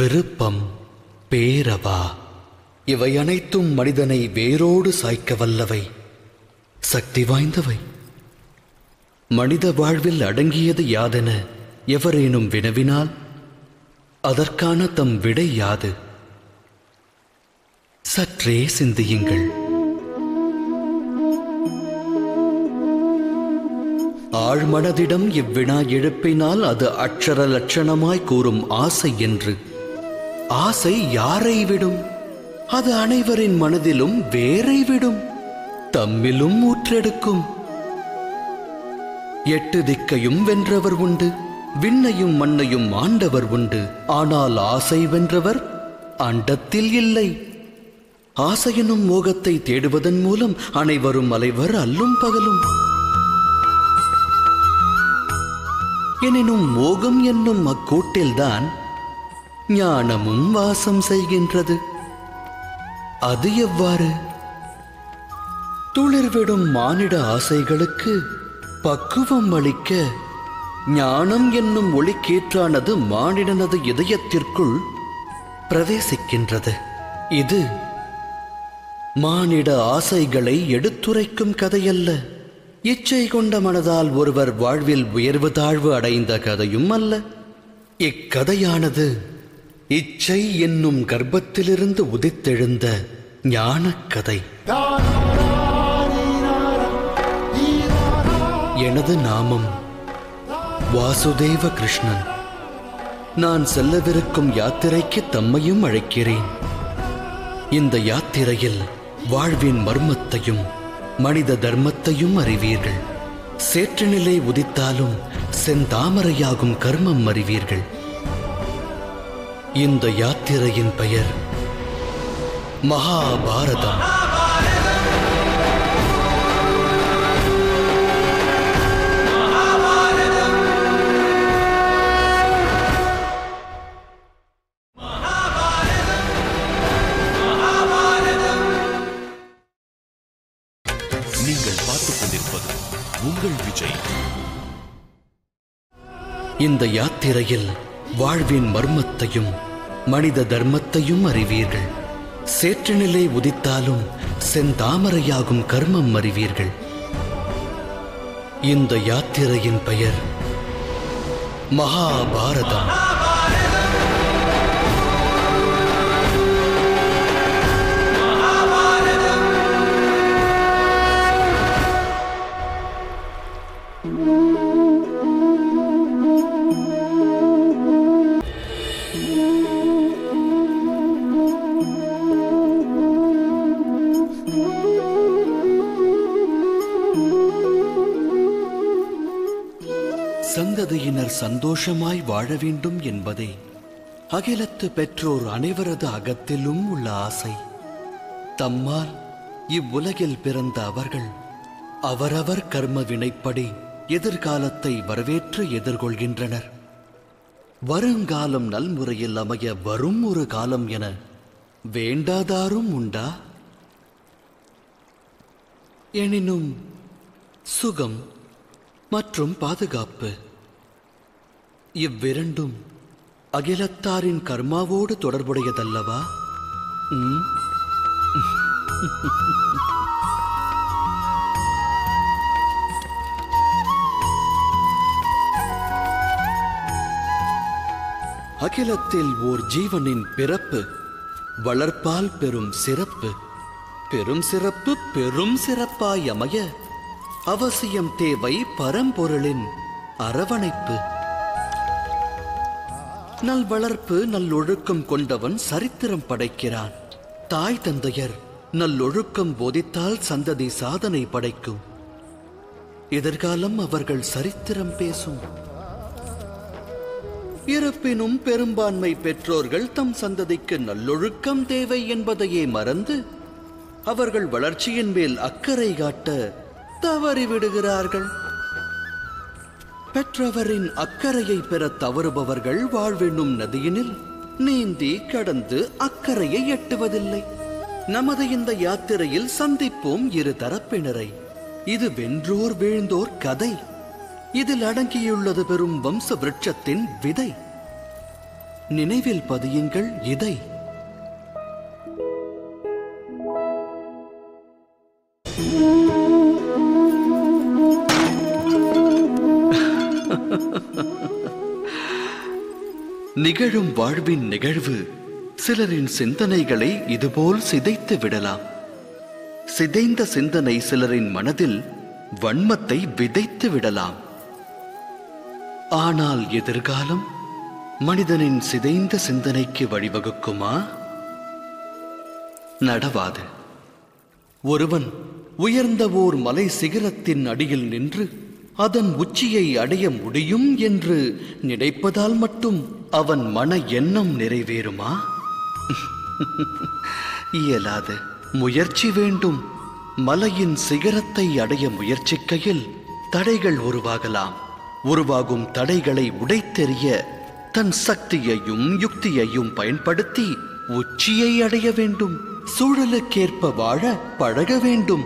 விருப்பம் பேரவா. இவை அனைத்தும் மனிதனை வேரோடு சாய்க்க வல்லவை சக்தி வாய்ந்தவை. மனித வாழ்வில் அடங்கியது யாதென எவரேனும் வினவினால் அதற்கான தம் விடை யாது? சற்றே சிந்தியுங்கள். ஆழ்மனதிடம் இவ்வினா எழுப்பினால் அது அக்ஷர லட்சணமாய் கூறும் ஆசை என்று. ஆசை யாரை விடும்? அது அனைவரின் மனதிலும் வேரை விடும். தம்மிலும் ஊற்றெடுக்கும். எட்டு திக்கையும் வென்றவர் உண்டு விண்ணையும் மண்ணையும் ஆண்டவர் உண்டு. ஆனால் ஆசை வென்றவர் அண்டத்தில் இல்லை. ஆசையனும் மோகத்தை தேடுவதன் மூலம் அனைவரும் அலைவர் அல்லும் பகலும். எனினும் மோகம் என்னும் அக்கூட்டில்தான் ஞானமும் வாசம் செய்கின்றது. அது எவ்வாறு? துளிர்விடும் மானிட ஆசைகளுக்கு பக்குவம் அளிக்க ஞானம் என்னும் ஒளிக்கேற்றானது மானிடனது இதயத்திற்குள் பிரவேசிக்கின்றது. இது மானிட ஆசைகளை எடுத்துரைக்கும் கதையல்ல. இச்சை கொண்ட மனதால் ஒருவர் வாழ்வில் உயர்வு தாழ்வு அடைந்த கதையும் அல்ல. இக்கதையானது இச்சை என்னும் கர்ப்பத்திலிருந்து உதித்தெழுந்த ஞானக் கதை எனது நாமம் வாசுதேவ கிருஷ்ணன் நான் செல்லவிருக்கும் யாத்திரைக்கு தம்மையும் அழைக்கிறேன். இந்த யாத்திரையில் வாழ்வின் மர்மத்தையும் மனித தர்மத்தையும் அறிவீர்கள். சேற்றுநிலை உதித்தாலும் செந்தாமரையாகும் கர்மம் அறிவீர்கள். இந்த யாத்திரையின் பெயர் மகாபாரதம். நீங்கள் பார்த்துக் கொண்டிருப்பது உங்கள் விஜய். இந்த யாத்திரையில் வாழ்வின் மர்மத்தையும் மனித தர்மத்தையும் அறிவீர்கள். சேற்றுநிலை உதித்தாலும் செந்தாமரையாகும் கர்மம் அறிவீர்கள். இந்த யாத்திரையின் பெயர் மகாபாரதம். நீங்கள் சந்தோஷமாய் வாழ வேண்டும் என்பதே அகிலத்து பெற்றோர் அனைவரது அகத்திலும் உள்ள ஆசை. தம்மால் இவ்வுலகில் பிறந்த அவர்கள் அவரவர் கர்ம வினைப்படி எதிர்காலத்தை வரவேற்று எதிர்கொள்கின்றனர். வருங்காலம் நல்முறையில் அமைய வரும் ஒரு காலம் என வேண்டாதாரும் உண்டா? எனினும் சுகம் மற்றும் பாதுகாப்பு இவ்விரண்டும் அகிலத்தாரின் கர்மாவோடு தொடர்புடையதல்லவா? அகிலத்தில் ஓர் ஜீவனின் பிறப்பு வளர்ப்பால் பெரும் சிறப்பு பெரும் சிறப்பு பெரும் சிறப்பாய் அமைய அவசியம் தேவை பரம்பொருளின் அரவணைப்பு. நல் வளர்ப்பு நல்லொழுக்கம் கொண்டவன் சரித்திரம் படைக்கிறான். தாய் தந்தையர் நல்லொழுக்கம் போதித்தால் சந்ததி சாதனை படைக்கும். எதிர்காலம் அவர்கள் சரித்திரம் பேசும். இருப்பினும் பெரும்பான்மை பெற்றோர்கள் தம் சந்ததிக்கு நல்லொழுக்கம் தேவை என்பதையே மறந்து அவர்கள் வளர்ச்சியின் மேல் அக்கறை காட்ட தவறிவிடுகிறார்கள். பெற்றவரின் அக்கறையை பெற தவறுபவர்கள் வாழ்வென்னும் நதியினில் நீந்தி கடந்து அக்கறையை எட்டுவதில்லை. நமது இந்த யாத்திரையில் சந்திப்போம் இரு தரப்பினரை. இது வென்றோர் வீழ்ந்தோர் கதை. இதில் அடங்கியுள்ளது பெரும் வம்ச விருட்சத்தின் விதை. நினைவில் பதியுங்கள் இதை. நிகழும் வாழ்வின் நிகழ்வு சிலரின் சிந்தனைகளை இதுபோல் சிதைத்து விடலாம். சிதைந்த சிந்தனை சிலரின் மனதில் வன்மத்தை விதைத்து விடலாம். ஆனால் எதிர்காலம் மனிதனின் சிதைந்த சிந்தனைக்கு வழிவகுக்குமா? நடவாது. ஒருவன் உயர்ந்த ஓர் மலை சிகரத்தின் அடியில் நின்று அதன் உச்சியை அடைய முடியும் என்று நினைப்பதால் மட்டும் அவன் மன எண்ணம் நிறைவேறுமா? இயலாது. முயற்சி வேண்டும். மலையின் சிகரத்தை அடைய முயற்சிக்கையில் தடைகள் உருவாகலாம். உருவாகும் தடைகளை உடைத்தெறிய தன் சக்தியையும் யுக்தியையும் பயன்படுத்தி உச்சியை அடைய வேண்டும். சூழலுக்கேற்ப வாழ பழக வேண்டும்.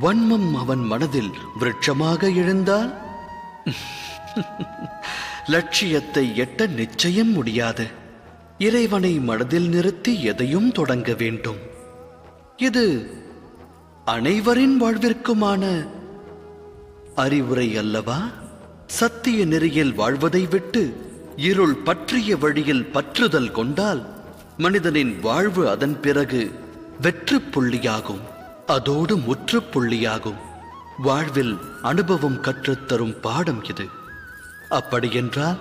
வன்மம் அவன் மனதில் விருட்சமாக எழுந்தால்? லட்சியத்தை எட்ட நிச்சயம் முடியாது. இறைவனை மனதில் நிறுத்தி எதையும் தொடங்க வேண்டும். இது அனைவரின் வாழ்விற்குமான அறிவுரை அல்லவா? சத்திய நெறியில் வாழ்வதை விட்டு இருள் பற்றிய வழியில் பற்றுதல் கொண்டால் மனிதனின் வாழ்வு அதன் பிறகு வெற்று புள்ளியாகும். அதோடு முற்றுப்புள்ளியாகும் வாழ்வில் அனுபவம் கற்றுத்தரும் பாடம் இது. அப்படியென்றால்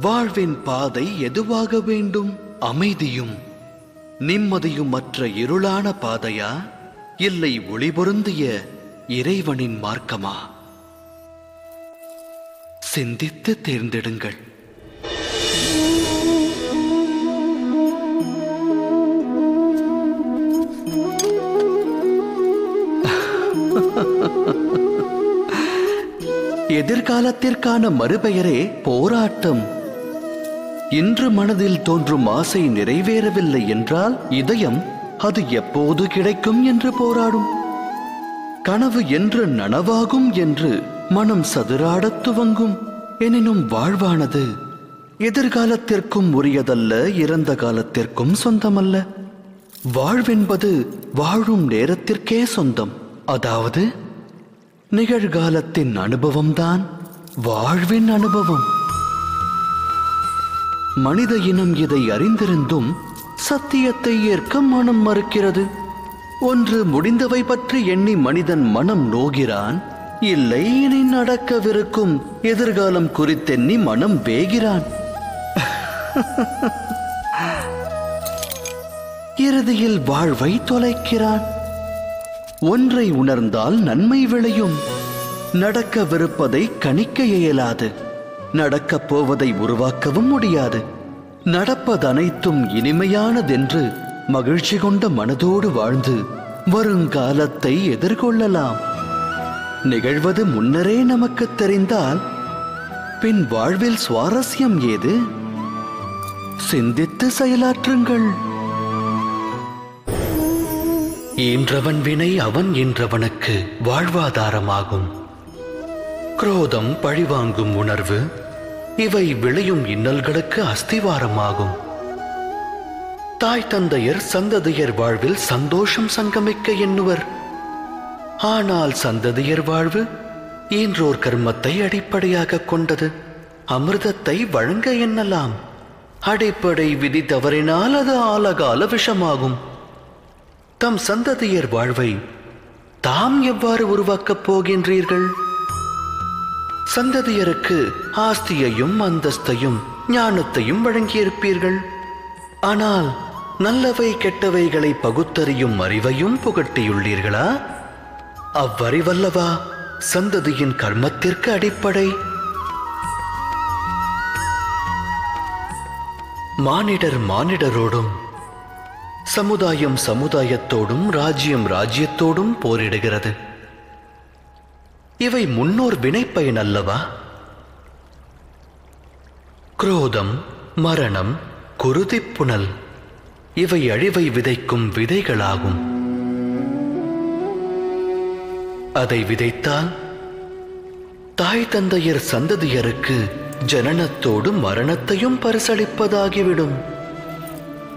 வாழ்வின் பாதை எதுவாக வேண்டும்? அமைதியும் நிம்மதியும் மற்ற இருளான பாதையா? இல்லை ஒளிபொருந்திய இறைவனின் மார்க்கமா? சிந்தித்து தேர்ந்தெடுங்கள். எதிர்காலத்திற்கான மறுபெயரே போராட்டம். இன்று மனதில் தோன்றும் ஆசை நிறைவேறவில்லை என்றால் இதயம் அது எப்போது கிடைக்கும் என்று போராடும். கனவு என்று நனவாகும் என்று மனம் சதுராடத் துவங்கும். எனினும் வாழ்வானது எதிர்காலத்திற்கும் உரியதல்ல இறந்த காலத்திற்கும் சொந்தமல்ல. வாழ்வென்பது வாழும் நேரத்திற்கே சொந்தம். அதாவது நிகழ்காலத்தின் அனுபவம்தான் வாழ்வின் அனுபவம். மனித இனம் இதை அறிந்திருந்தும் சத்தியத்தை ஏற்க மனம் மறுக்கிறது. ஒன்று முடிந்தவை பற்றி எண்ணி மனிதன் மனம் நோகிறான். இல்லை இனி நடக்கவிருக்கும் எதிர்காலம் குறித்தெண்ணி மனம் வேகிறான். இறுதியில் வாழ்வை தொலைக்கிறான். ஒன்றை உணர்ந்தால் நன்மை விளையும். நடக்கவிருப்பதை கணிக்க இயலாது. நடக்கப் போவதை உருவாக்கவும் முடியாது. நடப்பதனைத்தும் இனிமையானதென்று மகிழ்ச்சி கொண்ட மனதோடு வாழ்ந்து வருங்காலத்தை எதிர்கொள்ளலாம். நிகழ்வது முன்னரே நமக்கு தெரிந்தால் பின் வாழ்வில் சுவாரஸ்யம் ஏது? சிந்தித்து செயலாற்றுங்கள். ஈன்றவன் வினை அவன் என்றவனுக்கு வாழ்வாதாரமாகும். குரோதம் பழிவாங்கும் உணர்வு இவை விளையும் இன்னல்களுக்கு அஸ்திவாரமாகும். தாய் தந்தையர் சந்ததியர் வாழ்வில் சந்தோஷம் சங்கமிக்க எண்ணுவர். ஆனால் சந்ததியர் வாழ்வு ஈன்றோர் கர்மத்தை அடிப்படையாக கொண்டது. அமிர்தத்தை வழங்க எண்ணலாம். அடிப்படை விதி தவறினால் அது ஆலகால விஷமாகும். தம் சந்ததியர் வாழ்வை தாம் எவ்வாறு உருவாக்கப் போகின்றீர்கள்? சந்ததியருக்கு ஆஸ்தியையும் அந்தஸ்தையும் ஞானத்தையும் வழங்கியிருப்பீர்கள். ஆனால் நல்லவை கெட்டவைகளை பகுத்தறியும் அறிவையும் புகட்டியுள்ளீர்களா? அவ்வறிவல்லவா சந்ததியின் கர்மத்திற்கு அடிப்படை. மானிடர் மானிடரோடும் சமுதாயம் சமுதாயத்தோடும் ராஜ்யம் ராஜ்யத்தோடும் போரிடுகிறது. இவை முன்னோர் வினைப்பயன் அல்லவா? குரோதம் மரணம் குருதிப்புணல் இவை அழிவை விதைக்கும் விதைகளாகும். அதை விதைத்தால் தாய் தந்தையர் சந்ததியருக்கு ஜனனத்தோடு மரணத்தையும் பரிசளிப்பதாகிவிடும்.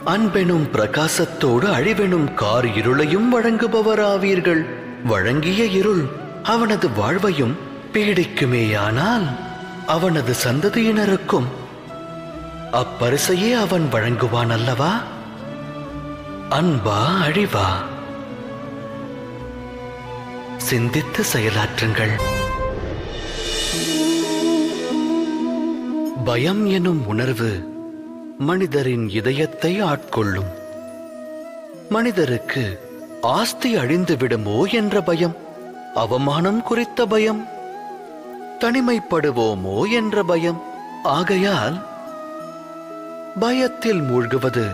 அன்பெனும் பிரகாசத்தோடு அழிவெனும் கார் இருளையும் வழங்குபவராவீர்கள். வழங்கிய இருள் அவனது வாழ்வையும் பீடிக்குமேயானால் அவனது சந்ததியினருக்கும். அப்பரிசையே அவன் வழங்குவான் அல்லவா அன்பா அழிவா? சிந்தித்து செயலாற்றுங்கள். பயம் எனும் உணர்வு மனிதரின் இதயத்தை ஆட்கொள்ளும். மனிதருக்கு ஆஸ்தி அழிந்து விடுமோ என்ற பயம் அவமானம் குறித்த பயம் தனிமைப்படுவோமோ என்ற பயம். ஆகையால் பயத்தில் மூழ்குவது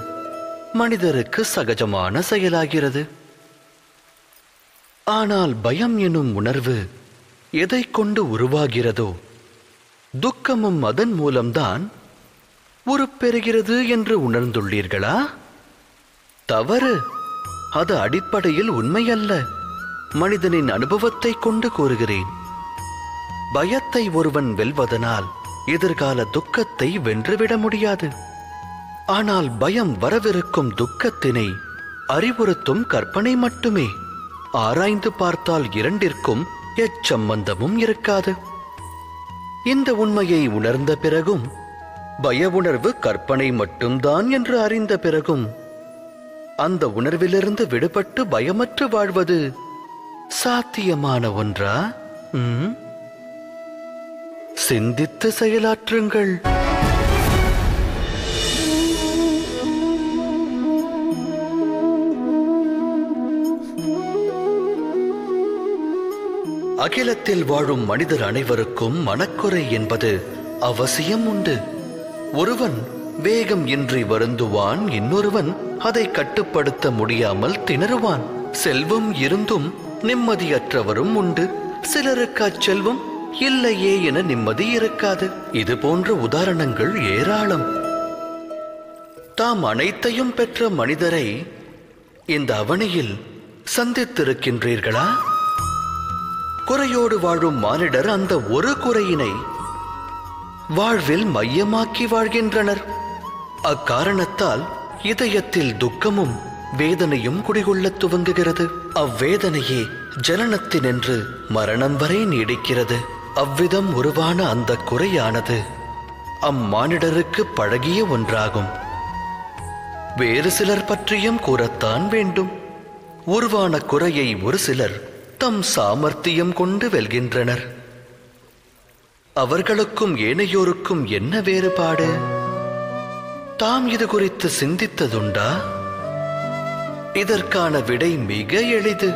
மனிதருக்கு சகஜமான செயலாகிறது. ஆனால் பயம் எனும் உணர்வு எதை கொண்டு உருவாகிறதோ துக்கமும் அதன் மூலம்தான் உருப்பெறுகிறது என்று உணர்ந்துள்ளீர்களா? தவறு. அது அடிப்படையில் உண்மையல்ல. மனிதனின் அனுபவத்தை கொண்டு கூறுகிறேன். பயத்தை ஒருவன் வெல்வதனால் எதிர்கால துக்கத்தை வென்றுவிட முடியாது. ஆனால் பயம் வரவிருக்கும் துக்கத்தினை அறிவுறுத்தும் கற்பனை மட்டுமே. ஆராய்ந்து பார்த்தால் இரண்டிற்கும் எச்சம்பந்தமும் இருக்காது. இந்த உண்மையை உணர்ந்த பிறகும் பய உணர்வு கற்பனை மட்டும்தான் என்று அறிந்த பிறகும் அந்த உணர்விலிருந்து விடுபட்டு பயமற்று வாழ்வது சாத்தியமான ஒன்றா? சிந்தித்து செயலாற்றுங்கள். அகிலத்தில் வாழும் மனிதர் அனைவருக்கும் மனக்குறை என்பது அவசியம் உண்டு. ஒருவன் வேகம் இன்றி வருந்துவான் இன்னொருவன் அதை கட்டுப்படுத்த முடியாமல் திணறுவான். செல்வம் இருந்தும் நிம்மதியற்றவரும் உண்டு. சிலருக்கு அச்செல்வம் இல்லையே என நிம்மதி இருக்காது. இது போன்ற உதாரணங்கள் ஏராளம். தாம் அனைத்தையும் பெற்ற மனிதரை இந்த அவனியில் சந்தித்திருக்கின்றீர்களா? குறையோடு வாழும் மானிடர் அந்த ஒரு குறையினை வாழ்வில் மையமாக்கி வாழ்கின்றனர். அக்காரணத்தால் இதயத்தில் துக்கமும் வேதனையும் குடிகொள்ளத் துவங்குகிறது. அவ்வேதனையே ஜனனத்தினின்று மரணம் வரை நீடிக்கிறது. அவ்விதம் உருவான அந்த குறையானது அம்மானிடருக்கு பழகிய ஒன்றாகும். வேறு சிலர் பற்றியும் கூறத்தான் வேண்டும். உருவான குறையை ஒரு சிலர் தம் சாமர்த்தியம் கொண்டு வெல்கின்றனர். அவர்களுக்கும் ஏனையோருக்கும் என்ன வேறுபாடு? தாம் இது குறித்து சிந்தித்ததுண்டா? இதற்கான விடை மிக எளிது.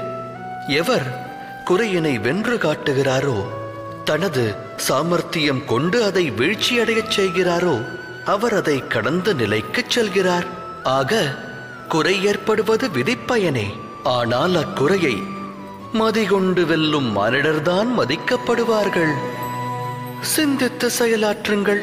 எவர் குறையினை வென்று காட்டுகிறாரோ தனது சாமர்த்தியம் கொண்டு அதை வீழ்ச்சியடையச் செய்கிறாரோ அவர் அதை கடந்த நிலைக்குச் செல்கிறார். ஆக குறை ஏற்படுவது விதிப்பயனே. ஆனால் அக்குறையை மதிகொண்டு வெல்லும் மானிடர்தான் மதிக்கப்படுவார்கள். சிந்தித்து செயலாற்றுங்கள்.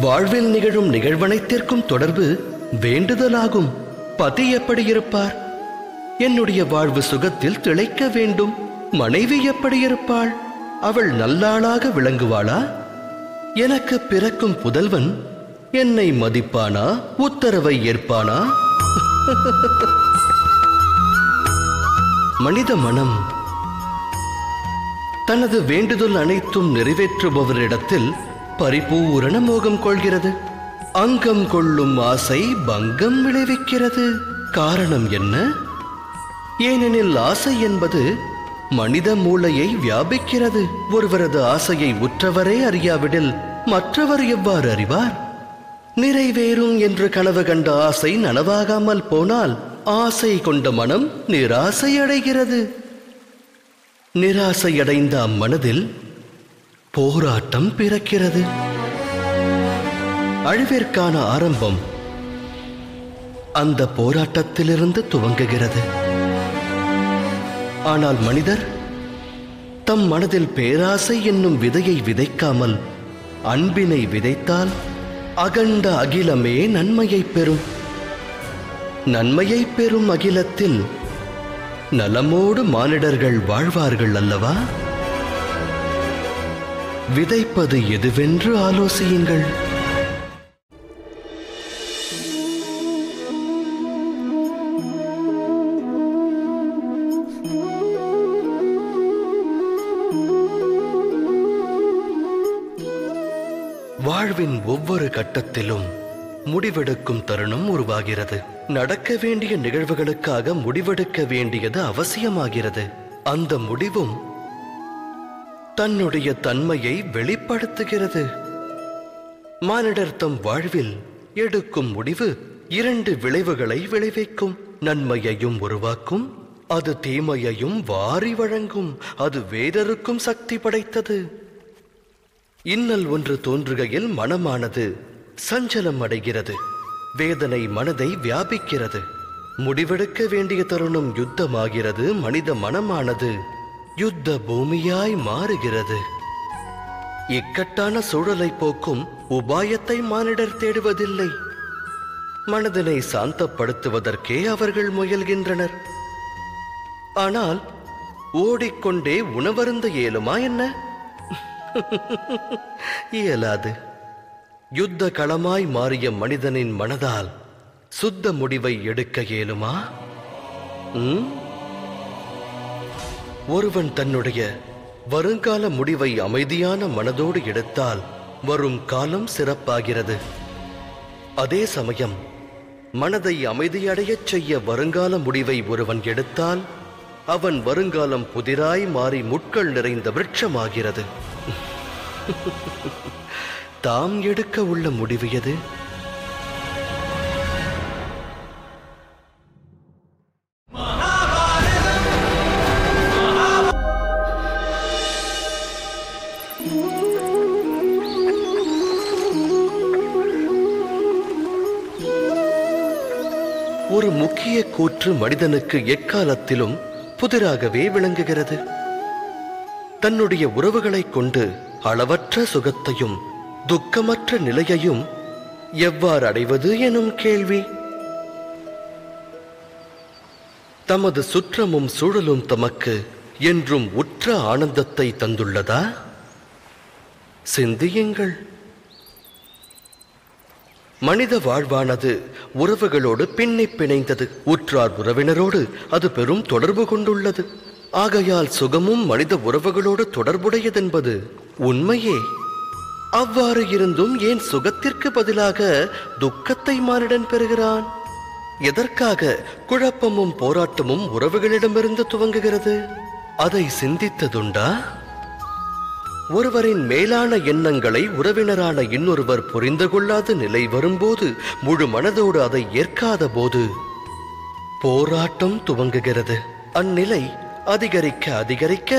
வாழ்வில் நிகழும் நிகழ்வனைத்திற்கும் தொடர்பு வேண்டுதலாகும். பதி எப்படி இருப்பார்? என்னுடைய வாழ்வு சுகத்தில் திளைக்க வேண்டும். மனைவி எப்படி இருப்பாள்? அவள் நல்லாளாக விளங்குவாளா? எனக்கு பிறக்கும் புதல்வன் என்னை மதிப்பானா? உத்தரவை ஏற்பானா? மனித மனம் தனது வேண்டுதல் அனைத்தும் நிறைவேற்றுபவரிடத்தில் பரிபூரண மோகம் கொள்கிறது. அங்கம் கொள்ளும் ஆசை பங்கம் விளைவிக்கிறது. காரணம் என்ன? ஏனெனில் ஆசை என்பது மனித மூளையை வியாபிக்கிறது. ஒருவரது ஆசையை உற்றவரே அறியாவிடில் மற்றவர் எவ்வாறு அறிவார்? நிறைவேறும் என்று கனவு கண்ட ஆசை நனவாகாமல் போனால் ஆசை கொண்ட மனம் நிராசை அடைகிறது. நிராசையடைந்த அம்மனதில் போராட்டம் பிறக்கிறது. அழிவிற்கான ஆரம்பம் அந்த போராட்டத்திலிருந்து துவங்குகிறது. ஆனால் மனிதர் தம் மனதில் பேராசை என்னும் விதையை விதைக்காமல் அன்பினை விதைத்தால் அகண்ட அகிலமே நன்மையை பெறும். நன்மையை பெறும் அகிலத்தில் நலமோடு மானிடர்கள் வாழ்வார்கள் அல்லவா? விதைப்பது எதுவென்று ஆலோசியுங்கள். கட்டத்திலும் முடிவெடுக்கும் தருணம் உருவாகிறது. நடக்க வேண்டிய நிகழ்வுகளுக்காக முடிவெடுக்க வேண்டியது அவசியமாகிறது. அந்த முடிவும் தன்னுடைய தன்மையை வெளிப்படுத்துகிறது. மானிடர் தம் வாழ்வில் எடுக்கும் முடிவு இரண்டு விளைவுகளை விளைவிக்கும். நன்மையையும் உருவாக்கும் அது தீமையையும் வாரி வழங்கும் அது வேதருக்கும் சக்தி படைத்தது. இன்னல் ஒன்று தோன்றுகையில் மனமானது சஞ்சலம் அடைகிறது. வேதனை மனதை வியாபிக்கிறது. முடிவெடுக்க வேண்டிய தருணம் யுத்தமாகிறது. மனித மனமானது யுத்த பூமியாய் மாறுகிறது. இக்கட்டான சூழலை போக்கும் உபாயத்தை மானிடர் தேடுவதில்லை. மனதினை சாந்தப்படுத்துவதற்கே அவர்கள் முயல்கின்றனர். ஆனால் ஓடிக்கொண்டே உணவருந்த இயலுமா என்ன? இயலாது. யுத்த களமாய் மாறிய மனிதனின் மனதால் சுத்த முடிவை எடுக்க இயலுமா? ஒருவன் தன்னுடைய வருங்கால முடிவை அமைதியான மனதோடு எடுத்தால் வரும் காலம் சிறப்பாகிறது. அதே சமயம் மனதை அமைதியடையச் செய்ய வருங்கால முடிவை ஒருவன் எடுத்தால் அவன் வருங்காலம் புதிராய் மாறி முட்கள் நிறைந்த விருட்சமாகிறது. தாம் எடுக்க உள்ள முடிவு எது? ஒரு முக்கிய கூற்று மனிதனுக்கு எக்காலத்திலும் புதிராகவே விளங்குகிறது. தன்னுடைய உறவுகளைக் கொண்டு அளவற்ற சுகத்தையும் துக்கமற்ற நிலையையும் எவ்வாறு அடைவது எனும் கேள்வி. தமது சுற்றமும் சூழலும் தமக்கு என்றும் உற்ற ஆனந்தத்தை தந்துள்ளதா? சிந்தியுங்கள். மனித வாழ்வானது உறவுகளோடு பின்னி பிணைந்தது. உற்றார் உறவினரோடு அது பெரும் தொடர்பு கொண்டுள்ளது. ஆகையால் சுகமும் மனித உறவுகளோடு தொடர்புடையதென்பது உண்மையே. அவ்வாறு இருந்தும் ஏன் சுகத்திற்கு பதிலாக துக்கத்தை மானிடன் பெறுகிறான்? எதற்காக குழப்பமும் போராட்டமும் உறவுகளிடமிருந்து துவங்குகிறது? அதை சிந்தித்ததுண்டா? ஒருவரின் மேலான எண்ணங்களை உறவினரான இன்னொருவர் புரிந்து கொள்ளாத நிலை வரும்போது முழு மனதோடு அதை ஏற்காத போது போராட்டம் துவங்குகிறது. அந்நிலை அதிகரிக்க அதிகரிக்க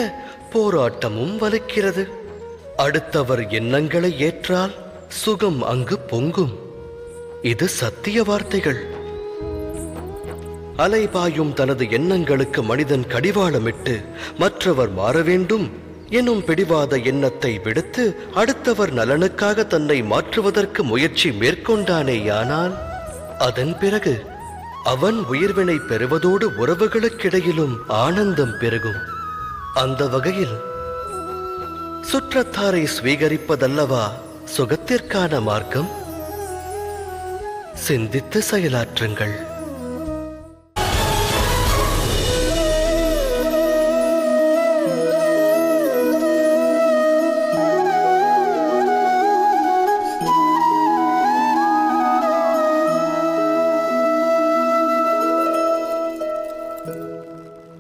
போராட்டமும் வலுக்கிறது. அடுத்தவர் எண்ணங்களை ஏற்றால் சுகம் அங்கு பொங்கும். இது சத்திய வார்த்தைகள். அலைபாயும் தனது எண்ணங்களுக்கு மனிதன் கடிவாளமிட்டு மற்றவர் மாற வேண்டும் எனும் பிடிவாத எண்ணத்தை விடுத்து அடுத்தவர் நலனுக்காக தன்னை மாற்றுவதற்கு முயற்சி மேற்கொண்டானேயானால் அதன் பிறகு அவன் உயிர்வினை பெறுவதோடு உறவுகளுக்கிடையிலும் ஆனந்தம் பெருகும். அந்த வகையில் சுற்றத்தாரை ஸ்வீகரிப்பதல்லவா சுகத்திற்கான மார்க்கம்? சிந்தித்து செயலாற்றுங்கள்.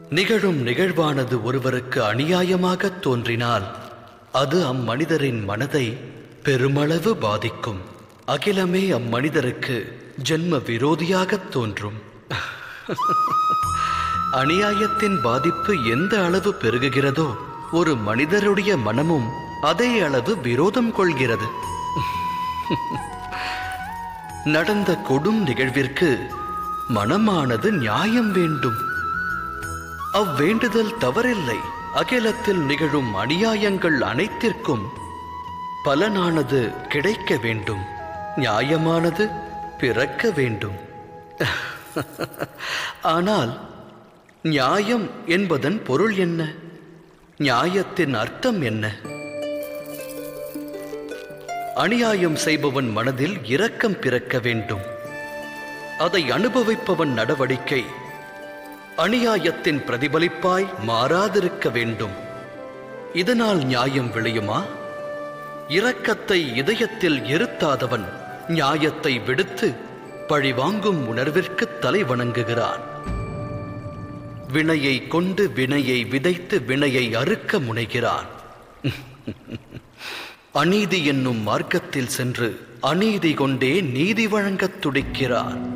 நிகழும் நிகழ்வானது ஒருவருக்கு அநியாயமாகத் தோன்றினால் அது அம்மனிதரின் மனதை பெருமளவு பாதிக்கும். அகிலமே அம்மனிதருக்கு ஜென்ம விரோதியாகத் தோன்றும். அநியாயத்தின் பாதிப்பு எந்த அளவு பெருகுகிறதோ ஒரு மனிதருடைய மனமும் அதே அளவு விரோதம் கொள்கிறது. நடந்த கொடும் நிகழ்விற்கு மனமானது நியாயம் வேண்டும். அவ்வேண்டுதல் தவறில்லை. அகிலத்தில் நிகழும் அநியாயங்கள் அனைத்திற்கும் பலனானது கிடைக்க வேண்டும். நியாயமானது பிறக்க வேண்டும். ஆனால் நியாயம் என்பதன் பொருள் என்ன? நியாயத்தின் அர்த்தம் என்ன? அநியாயம் செய்பவன் மனதில் இரக்கம் பிறக்க வேண்டும். அதை அனுபவிப்பவன் நடவடிக்கை அநியாயத்தின் பிரதிபலிப்பாய் மாறாதிருக்க வேண்டும். இதனால் நியாயம் விளையுமா? இரக்கத்தை இதயத்தில் இருத்தாதவன் நியாயத்தை விடுத்து பழிவாங்கும் உணர்விற்கு தலை வணங்குகிறான். வினையை கொண்டு வினையை விதைத்து வினையை அறுக்க முனைகிறான். அநீதி என்னும் மார்க்கத்தில் சென்று அநீதி கொண்டே நீதி வழங்கத் துடிக்கிறான்.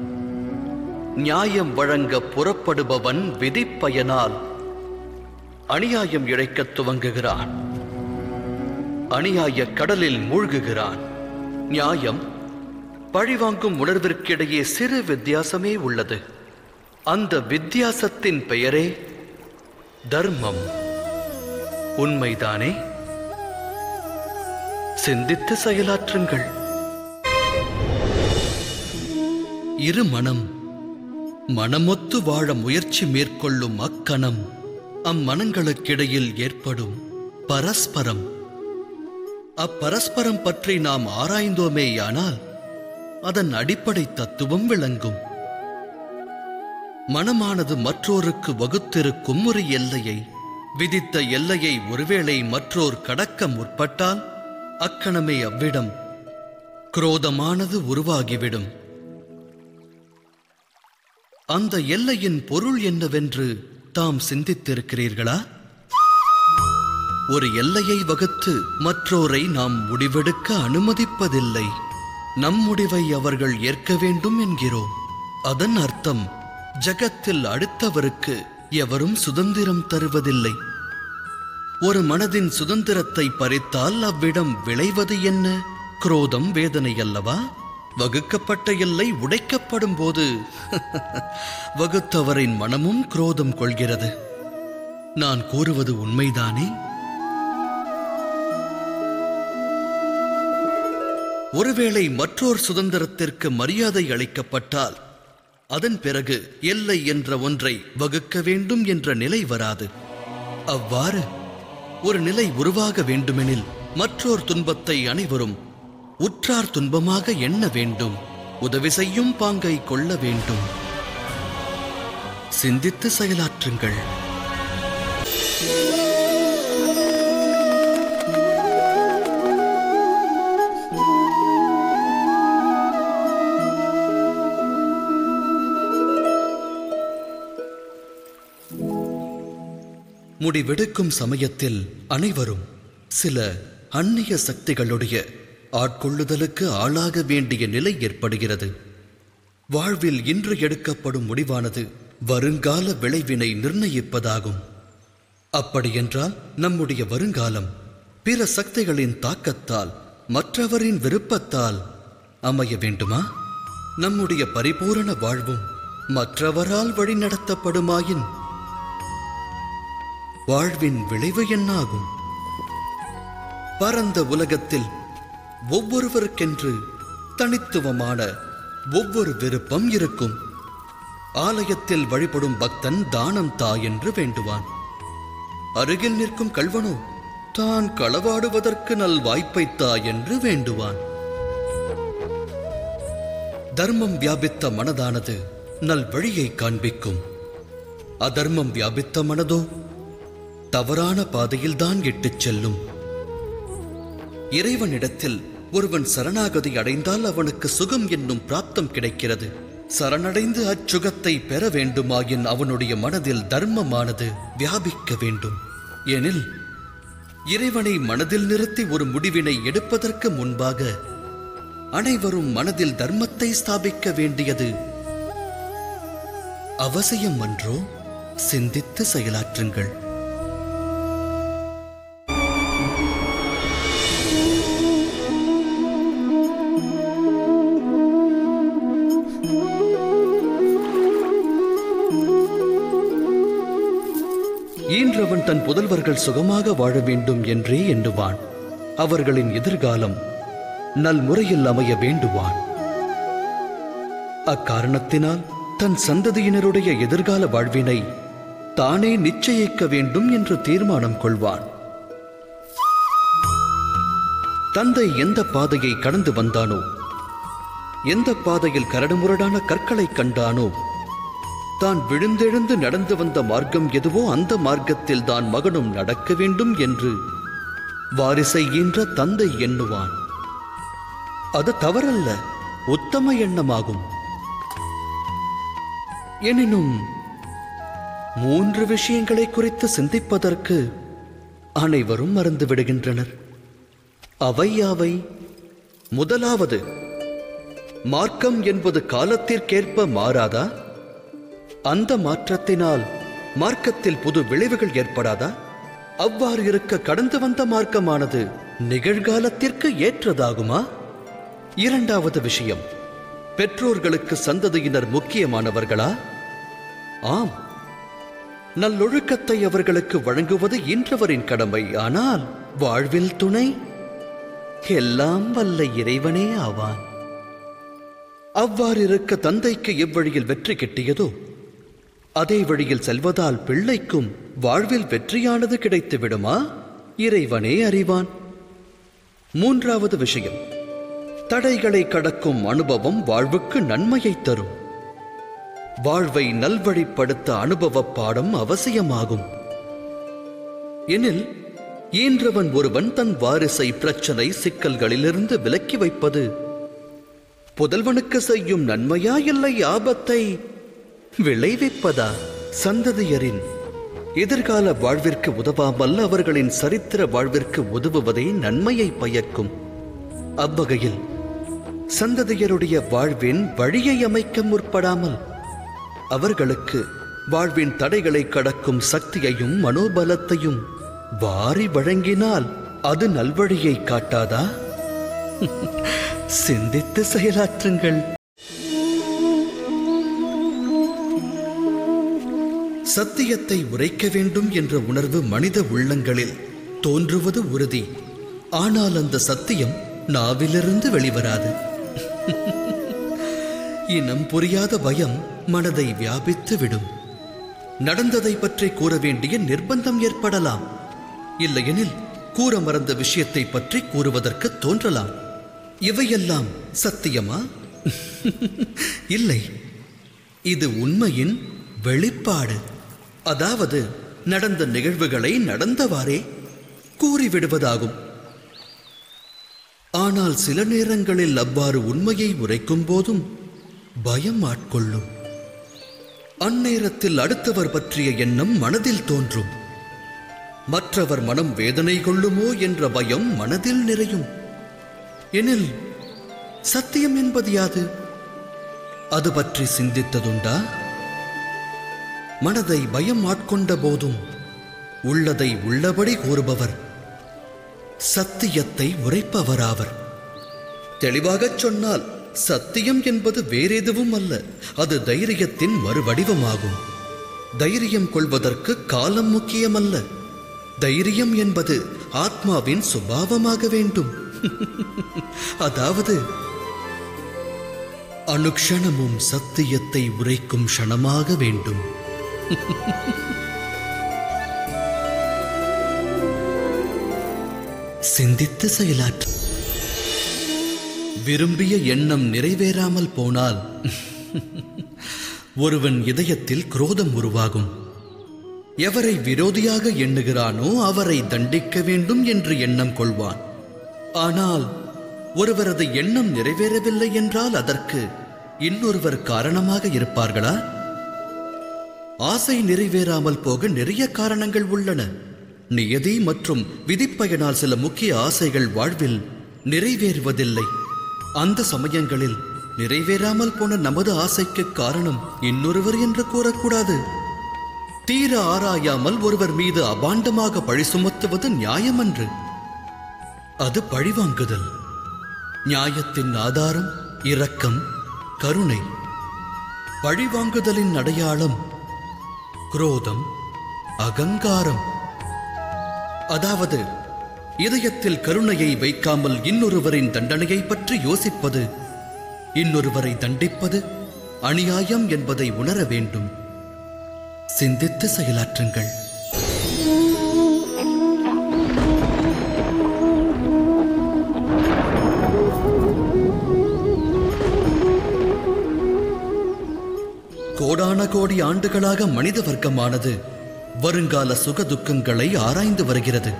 நியாயம் வழங்க புறப்படுபவன் விதிப்பயனால் அநியாயம் இழைக்கத் துவங்குகிறான். அநியாய கடலில் மூழ்குகிறான். நியாயம் பழிவாங்கும் உணர்விற்கிடையே சிறு வித்தியாசமே உள்ளது. அந்த வித்தியாசத்தின் பெயரே தர்மம். உண்மைதானே? சிந்தித்து செயலாற்றுங்கள். இரு மனம் மனமொத்து வாழ முயற்சி மேற்கொள்ளும் அக்கணம் அம்மனங்களுக்கிடையில் ஏற்படும் பரஸ்பரம். அப்பரஸ்பரம் பற்றி நாம் ஆராய்ந்தோமேயானால் அதன் அடிப்படை தத்துவம் விளங்கும். மனமானது மற்றோருக்கு வகுத்திருக்கும் ஒரு எல்லையை விதித்த எல்லையை ஒருவேளை மற்றோர் கடக்க முற்பட்டால் அக்கணமே அவ்விடம் குரோதமானது உருவாகிவிடும். அந்த எல்லையின் பொருள் என்னவென்று தாம் சிந்தித்திருக்கிறீர்களா? ஒரு எல்லையை வகுத்து மற்றோரை நாம் முடிவெடுக்க அனுமதிப்பதில்லை. நம் முடிவை அவர்கள் ஏற்க வேண்டும் என்கிறோம். அதன் அர்த்தம் ஜகத்தில் அடுத்தவருக்கு எவரும் சுதந்திரம் தருவதில்லை. ஒரு மனதின் சுதந்திரத்தை பறித்தால் அவ்விடம் விளைவது என்ன? குரோதம் வேதனை அல்லவா? வகுக்கப்பட்ட எல்லை உடைக்கப்படும் போது வகுத்தவரின் மனமும் குரோதம் கொள்கிறது. நான் கூறுவது உண்மைதானே? ஒருவேளை மற்றோர் சுதந்திரத்திற்கு மரியாதை அளிக்கப்பட்டால் அதன் பிறகு எல்லை என்ற ஒன்றை வகுக்க வேண்டும் என்ற நிலை வராது. அவ்வாறு ஒரு நிலை உருவாக வேண்டுமெனில் மற்றோர் துன்பத்தை அனைவரும் உற்றார் துன்பமாக எண்ண வேண்டும். உதவி செய்யும் பாங்கை கொள்ள வேண்டும். சிந்தித்து செயலாற்றுங்கள். முடிவெடுக்கும் சமயத்தில் அனைவரும் சில அந்நிய சக்திகளுடைய ஆட்கொள்ளுதலுக்கு ஆளாக வேண்டிய நிலை ஏற்படுகிறது. வாழ்வில் இன்று எடுக்கப்படும் முடிவானது வருங்கால விளைவினை நிர்ணயிப்பதாகும். அப்படியென்றால் நம்முடைய வருங்காலம் பிற சக்திகளின் தாக்கத்தால் மற்றவரின் விருப்பத்தால் அமைய வேண்டுமா? நம்முடைய பரிபூரண வாழ்வும் மற்றவரால் வழிநடத்தப்படுமாயின் வாழ்வின் விளைவு என்னாகும்? பரந்த உலகத்தில் ஒவ்வொருவருக்கென்று தனித்துவமான ஒவ்வொரு விருப்பம் இருக்கும். ஆலயத்தில் வழிபடும் பக்தன் தானம் தா என்று வேண்டுவான். அருகில் நிற்கும் கள்வனோ தான் களவாடுவதற்கு நல் வாய்ப்பை தா என்று வேண்டுவான். தர்மம் வியாபித்த மனதானது நல் வழியை காண்பிக்கும். அதர்மம் வியாபித்த மனதோ தவறான பாதையில்தான் இட்டுச் செல்லும். இறைவனிடத்தில் ஒருவன் சரணாகதி அடைந்தால் அவனுக்கு சுகம் என்னும் பிராப்தம் கிடைக்கிறது. சரணடைந்து அச்சுகத்தை பெற வேண்டுமாயின் அவனுடைய மனதில் தர்மமானது வியாபிக்க வேண்டும். எனில் இறைவனை மனதில் நிறுத்தி ஒரு முடிவினை எடுப்பதற்கு முன்பாக அனைவரும் மனதில் தர்மத்தை ஸ்தாபிக்க வேண்டியது அவசியம் அன்றோ சிந்தித்து செயலாற்றுங்கள். ஈன்றவன் தன் புதல்வர்கள் சுகமாக வாழ வேண்டும் என்றே எண்ணுவான். அவர்களின் எதிர்காலம் நல் முறையில் அமைய வேண்டுவான். அக்காரணத்தினால் தன் சந்ததியினருடைய எதிர்கால வாழ்வினை தானே நிச்சயிக்க வேண்டும் என்று தீர்மானம் கொள்வான். தந்தை எந்த பாதையை கடந்து வந்தானோ எந்த பாதையில் கரடுமுரடான கற்களை கண்டானோ தான் விழுந்தெழுந்து நடந்து வந்த மார்க்கம் எதுவோ அந்த மார்க்கத்தில் தான் மகனும் நடக்க வேண்டும் என்று வாரிசை ஈன்ற தந்தை எண்ணுவான். அது தவறல்ல உத்தம எண்ணமாகும். எனினும் மூன்று விஷயங்களை குறித்து சிந்திப்பதற்கு அனைவரும் மறந்து விடுகின்றனர். அவை யாவை? முதலாவது மார்க்கம் என்பது காலத்திற்கேற்ப மாறாதா? அந்த மாற்றத்தினால் மார்க்கத்தில் புது விளைவுகள் ஏற்படாதா? அவ்வாறு இருக்க கடந்து வந்த மார்க்கமானது நிகழ்காலத்திற்கு ஏற்றதாகுமா? இரண்டாவது விஷயம் பெற்றோர்களுக்கு சந்ததியினர் முக்கியமானவர்களா? ஆம். நல்லொழுக்கத்தை அவர்களுக்கு வழங்குவது இன்றவரின் கடமை ஆனால் வாழ்வில் துணை? எல்லாம் வல்ல இறைவனே ஆவான். அவ்வாறு இருக்க தந்தைக்கு எவ்வழியில் வெற்றி கிட்டியதோ அதே வழியில் செல்வதால் பிள்ளைக்கும் வாழ்வில் வெற்றியானது கிடைத்து விடுமா இறைவனே அறிவான். மூன்றாவது விஷயம். தடைகளை கடக்கும் அனுபவம் வாழ்வுக்கு நன்மையை தரும். வாழ்வை நல்வழிப்படுத்த அனுபவ பாடம் அவசியமாகும். எனில் ஈன்றவன் ஒருவன் தன் வாரிசை பிரச்சனை சிக்கல்களிலிருந்து விலக்கி வைப்பது புதல்வனுக்கு செய்யும் நன்மையா இல்லை ஆபத்தை விளைவிப்பதா? சந்ததியரின் எதிர்கால வாழ்விற்கு உதவாமல் அவர்களின் சரித்திர வாழ்விற்கு உதவுவதே நன்மையை பயக்கும். அவ்வகையில் சந்ததியருடைய வாழ்வின் வழியை அமைக்க முற்படாமல் அவர்களுக்கு வாழ்வின் தடைகளை கடக்கும் சக்தியையும் மனோபலத்தையும் வாரி வழங்கினால் அது நல்வழியை காட்டாதா? சிந்தித்து செயலாற்றுங்கள். சத்தியத்தை உரைக்க வேண்டும் என்ற உணர்வு மனித உள்ளங்களில் தோன்றுவது உறுதி. ஆனால் அந்த சத்தியம் நாவிலிருந்து வெளிவராது. இனம் புரியாத பயம் மனதை வியாபித்து விடும். நடந்ததை பற்றி கூற வேண்டிய நிர்பந்தம் ஏற்படலாம். இல்லையெனில் கூற மறந்த விஷயத்தை பற்றி கூறுவதற்கு தோன்றலாம். இவையெல்லாம் சத்தியமா? இல்லை. இது உண்மையின் வெளிப்பாடு. அதாவது நடந்த நிகழ்வுகளை நடந்தவாறே கூறிவிடுவதாகும். ஆனால் சில நேரங்களில் அவ்வாறு உண்மையை உரைக்கும் போதும் பயம் ஆட்கொள்ளும். அந்நேரத்தில் அடுத்தவர் பற்றிய எண்ணம் மனதில் தோன்றும். மற்றவர் மனம் வேதனை கொள்ளுமோ என்ற பயம் மனதில் நிறையும். எனில் சத்தியம் என்பது யாது? அது பற்றி சிந்தித்ததுண்டா? மனதை பயம் ஆட்கொண்ட போதும் உள்ளதை உள்ளபடி கூறுபவர் சத்தியத்தை உரைப்பவராவர். தெளிவாகச் சொன்னால் சத்தியம் என்பது வேறெதுவும் அல்ல அது தைரியத்தின் மறுவடிவமாகும். தைரியம் கொள்வதற்கு காலம் முக்கியமல்ல தைரியம் என்பது ஆத்மாவின் சுபாவமாக வேண்டும். அதாவது அனுக்ஷணமும் சத்தியத்தை உரைக்கும் க்ஷணமாக வேண்டும். சிந்தித்து செயலாற்ற. விரும்பிய எண்ணம் நிறைவேறாமல் போனால் ஒருவன் இதயத்தில் குரோதம் உருவாகும். எவரை விரோதியாக எண்ணுகிறானோ அவரை தண்டிக்க வேண்டும் என்று எண்ணம் கொள்வான். ஆனால் ஒருவரது எண்ணம் நிறைவேறவில்லை என்றால் அதற்கு இன்னொருவர் காரணமாக இருப்பார்களா? ஆசை நிறைவேறாமல் போக நிறைய காரணங்கள் உள்ளன. நியதி மற்றும் விதிப்பயனால் சில முக்கிய ஆசைகள் வாழ்வில் நிறைவேறுவதில்லை. அந்த சமயங்களில் நிறைவேறாமல் போன நமது ஆசைக்கு காரணம் இன்னொருவர் என்று கூறக்கூடாது. தீர ஆராயாமல் ஒருவர் மீது அபாண்டமாக பழி சுமத்துவது நியாயமன்று. அது பழிவாங்குதல். நியாயத்தின் ஆதாரம் இரக்கம் கருணை. பழிவாங்குதலின் அடையாளம் குரோதம் அகங்காரம். அதாவது இதயத்தில் கருணையை வைக்காமல் இன்னொருவரின் தண்டனையை பற்றி யோசிப்பது இன்னொருவரை தண்டிப்பது அநியாயம் என்பதை உணர வேண்டும். சிந்தித்து செயலாற்றுங்கள். கோடான கோடி ஆண்டுகளாக மனித வர்க்கமானது வருங்கால சுக துக்கங்களை ஆராய்ந்து வருகிறது.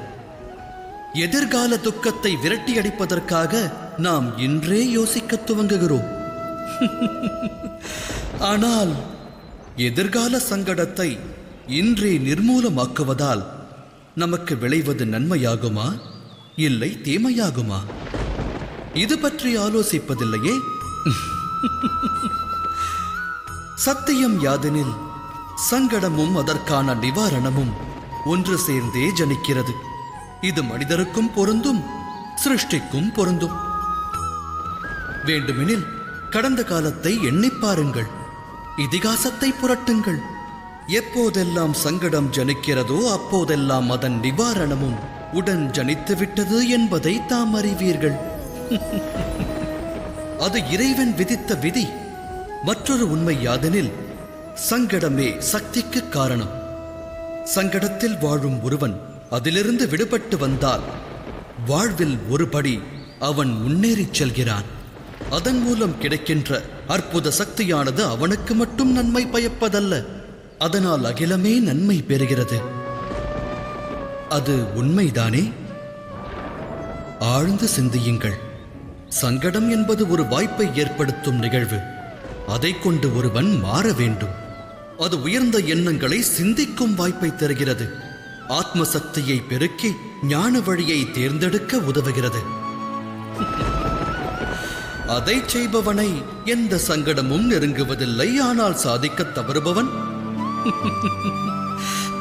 எதிர்கால துக்கத்தை விரட்டி அடிப்பதற்காக நாம் இன்றே யோசிக்க துவங்குகிறோம். ஆனால் எதிர்கால சங்கடத்தை இன்றே நிர்மூலமாக்குவதால் நமக்கு விளைவது நன்மையாகுமா? இல்லை தீமையாகுமா? இது பற்றி ஆலோசிப்பதில்லையே? சத்தியம் யாதெனில் சங்கடமும் அதற்கான நிவாரணமும் ஒன்று சேர்ந்தே ஜனிக்கிறது. இது மனிதருக்கும் பொருந்தும் சிருஷ்டிக்கும் பொருந்தும். வேண்டுமெனில் கடந்த காலத்தை எண்ணிப் பாருங்கள் இதிகாசத்தை புரட்டுங்கள். எப்போதெல்லாம் சங்கடம் ஜனிக்கிறதோ அப்போதெல்லாம் அதன் நிவாரணமும் உடன் ஜனித்து விட்டது என்பதை தாம் அறிவீர்கள். அது இறைவன் விதித்த விதி. மற்றொரு உண்மை யாதெனில் சங்கடமே சக்திக்கு காரணம். சங்கடத்தில் வாழும் ஒருவன் அதிலிருந்து விடுபட்டு வந்தால் வாழ்வில் ஒருபடி அவன் முன்னேறிச் செல்கிறான். அதன் மூலம் கிடைக்கின்ற அற்புத சக்தியானது அவனுக்கு மட்டும் நன்மை பயப்பதல்ல அதனால் அகிலமே நன்மை பெறுகிறது. அது உண்மைதானே? ஆழ்ந்து சிந்தியுங்கள். சங்கடம் என்பது ஒரு வாய்ப்பை ஏற்படுத்தும் நிகழ்வு. அதை கொண்டு ஒருவன் மாற வேண்டும். அது உயர்ந்த எண்ணங்களை சிந்திக்கும் வாய்ப்பை தருகிறது. ஆத்ம சக்தியை பெருக்கி ஞான வழியை தேர்ந்தெடுக்க உதவுகிறது. அதை செய்பவனை எந்த சங்கடமும் நெருங்குவதில்லை ஆனால் சாதிக்க தவறுபவன்.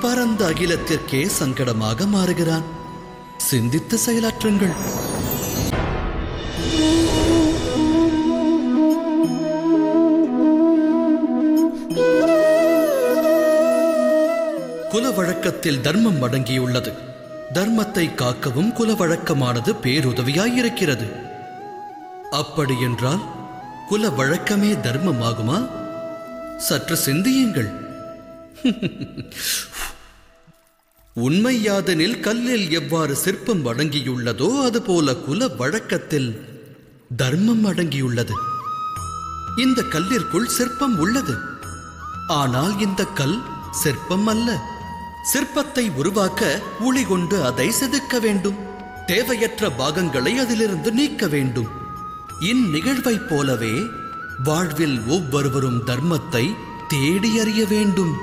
பரந்த அகிலத்திற்கே சங்கடமாக மாறுகிறான். சிந்தித்து செயலாற்றுங்கள். குல வழக்கத்தில் தர்மம் அடங்கியுள்ளது. தர்மத்தை காக்கவும் குல வழக்கமானது பேருதவியாயிருக்கிறது. அப்படியென்றால் குல வழக்கமே தர்மமாகுமா? சற்று சிந்தியுங்கள். உண்மையாதெனில் கல்லில் எவ்வாறு சிற்பம் அடங்கியுள்ளதோ அதுபோல குல வழக்கத்தில் தர்மம் அடங்கியுள்ளது. இந்த கல்லிற்குள் சிற்பம் உள்ளது. ஆனால் இந்த கல் சிற்பம் அல்ல. சிற்பத்தை உருவாக்க உளி கொண்டு அதை செதுக்க வேண்டும். தேவையற்ற பாகங்களை அதிலிருந்து நீக்க வேண்டும். இந்நிகழ்வைப் போலவே வாழ்வில் ஒவ்வொருவரும் தர்மத்தை தேடி அறிய வேண்டும்.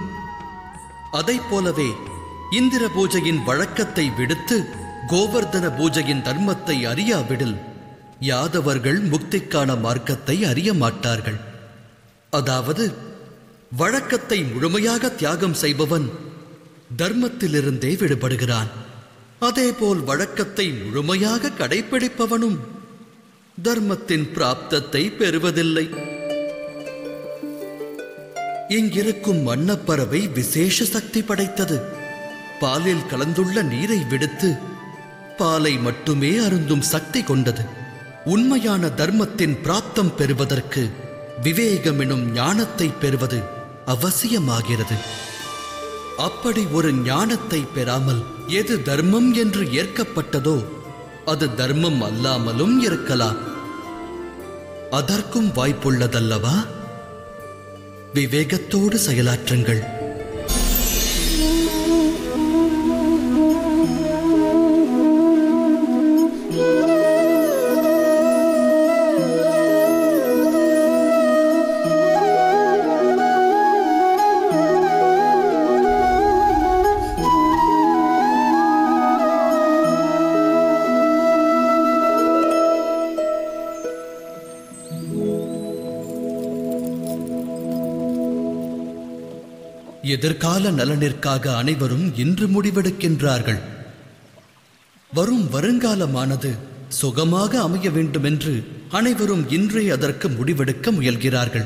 அதைப் போலவே இந்திர பூஜையின் வழக்கத்தை விடுத்து கோவர்தன பூஜையின் தர்மத்தை அறியாவிடில் யாதவர்கள் முக்திக்கான மார்க்கத்தை அறிய மாட்டார்கள். அதாவது வழக்கத்தை முழுமையாக தியாகம் செய்பவன் தர்மத்திலிருந்தே விடுபடுகிறான். அதேபோல் வழக்கத்தை முழுமையாக கடைபிடிப்பவனும் தர்மத்தின் பிராப்தத்தை பெறுவதில்லை. இங்கிருக்கும் மன்னப்பறவை விசேஷ சக்தி படைத்தது. பாலில் கலந்துள்ள நீரை விடுத்து பாலை மட்டுமே அருந்தும் சக்தி கொண்டது. உண்மையான தர்மத்தின் பிராப்தம் பெறுவதற்கு விவேகம் எனும் ஞானத்தை பெறுவது அவசியமாகிறது. அப்படி ஒரு ஞானத்தை பெறாமல் எது தர்மம் என்று ஏற்கப்பட்டதோ அது தர்மம் அல்லாமலும் இருக்கலாம். அதற்கும் வாய்ப்புள்ளதல்லவா? விவேகத்தோடு செயலாற்றுங்கள். எதிர்கால நலனிற்காக அனைவரும் இன்று முடிவெடுக்கின்றார்கள். வரும் வருங்காலமானது சுகமாக அமைய வேண்டுமென்று அனைவரும் இன்றே அதற்கு முடிவெடுக்க முயல்கிறார்கள்.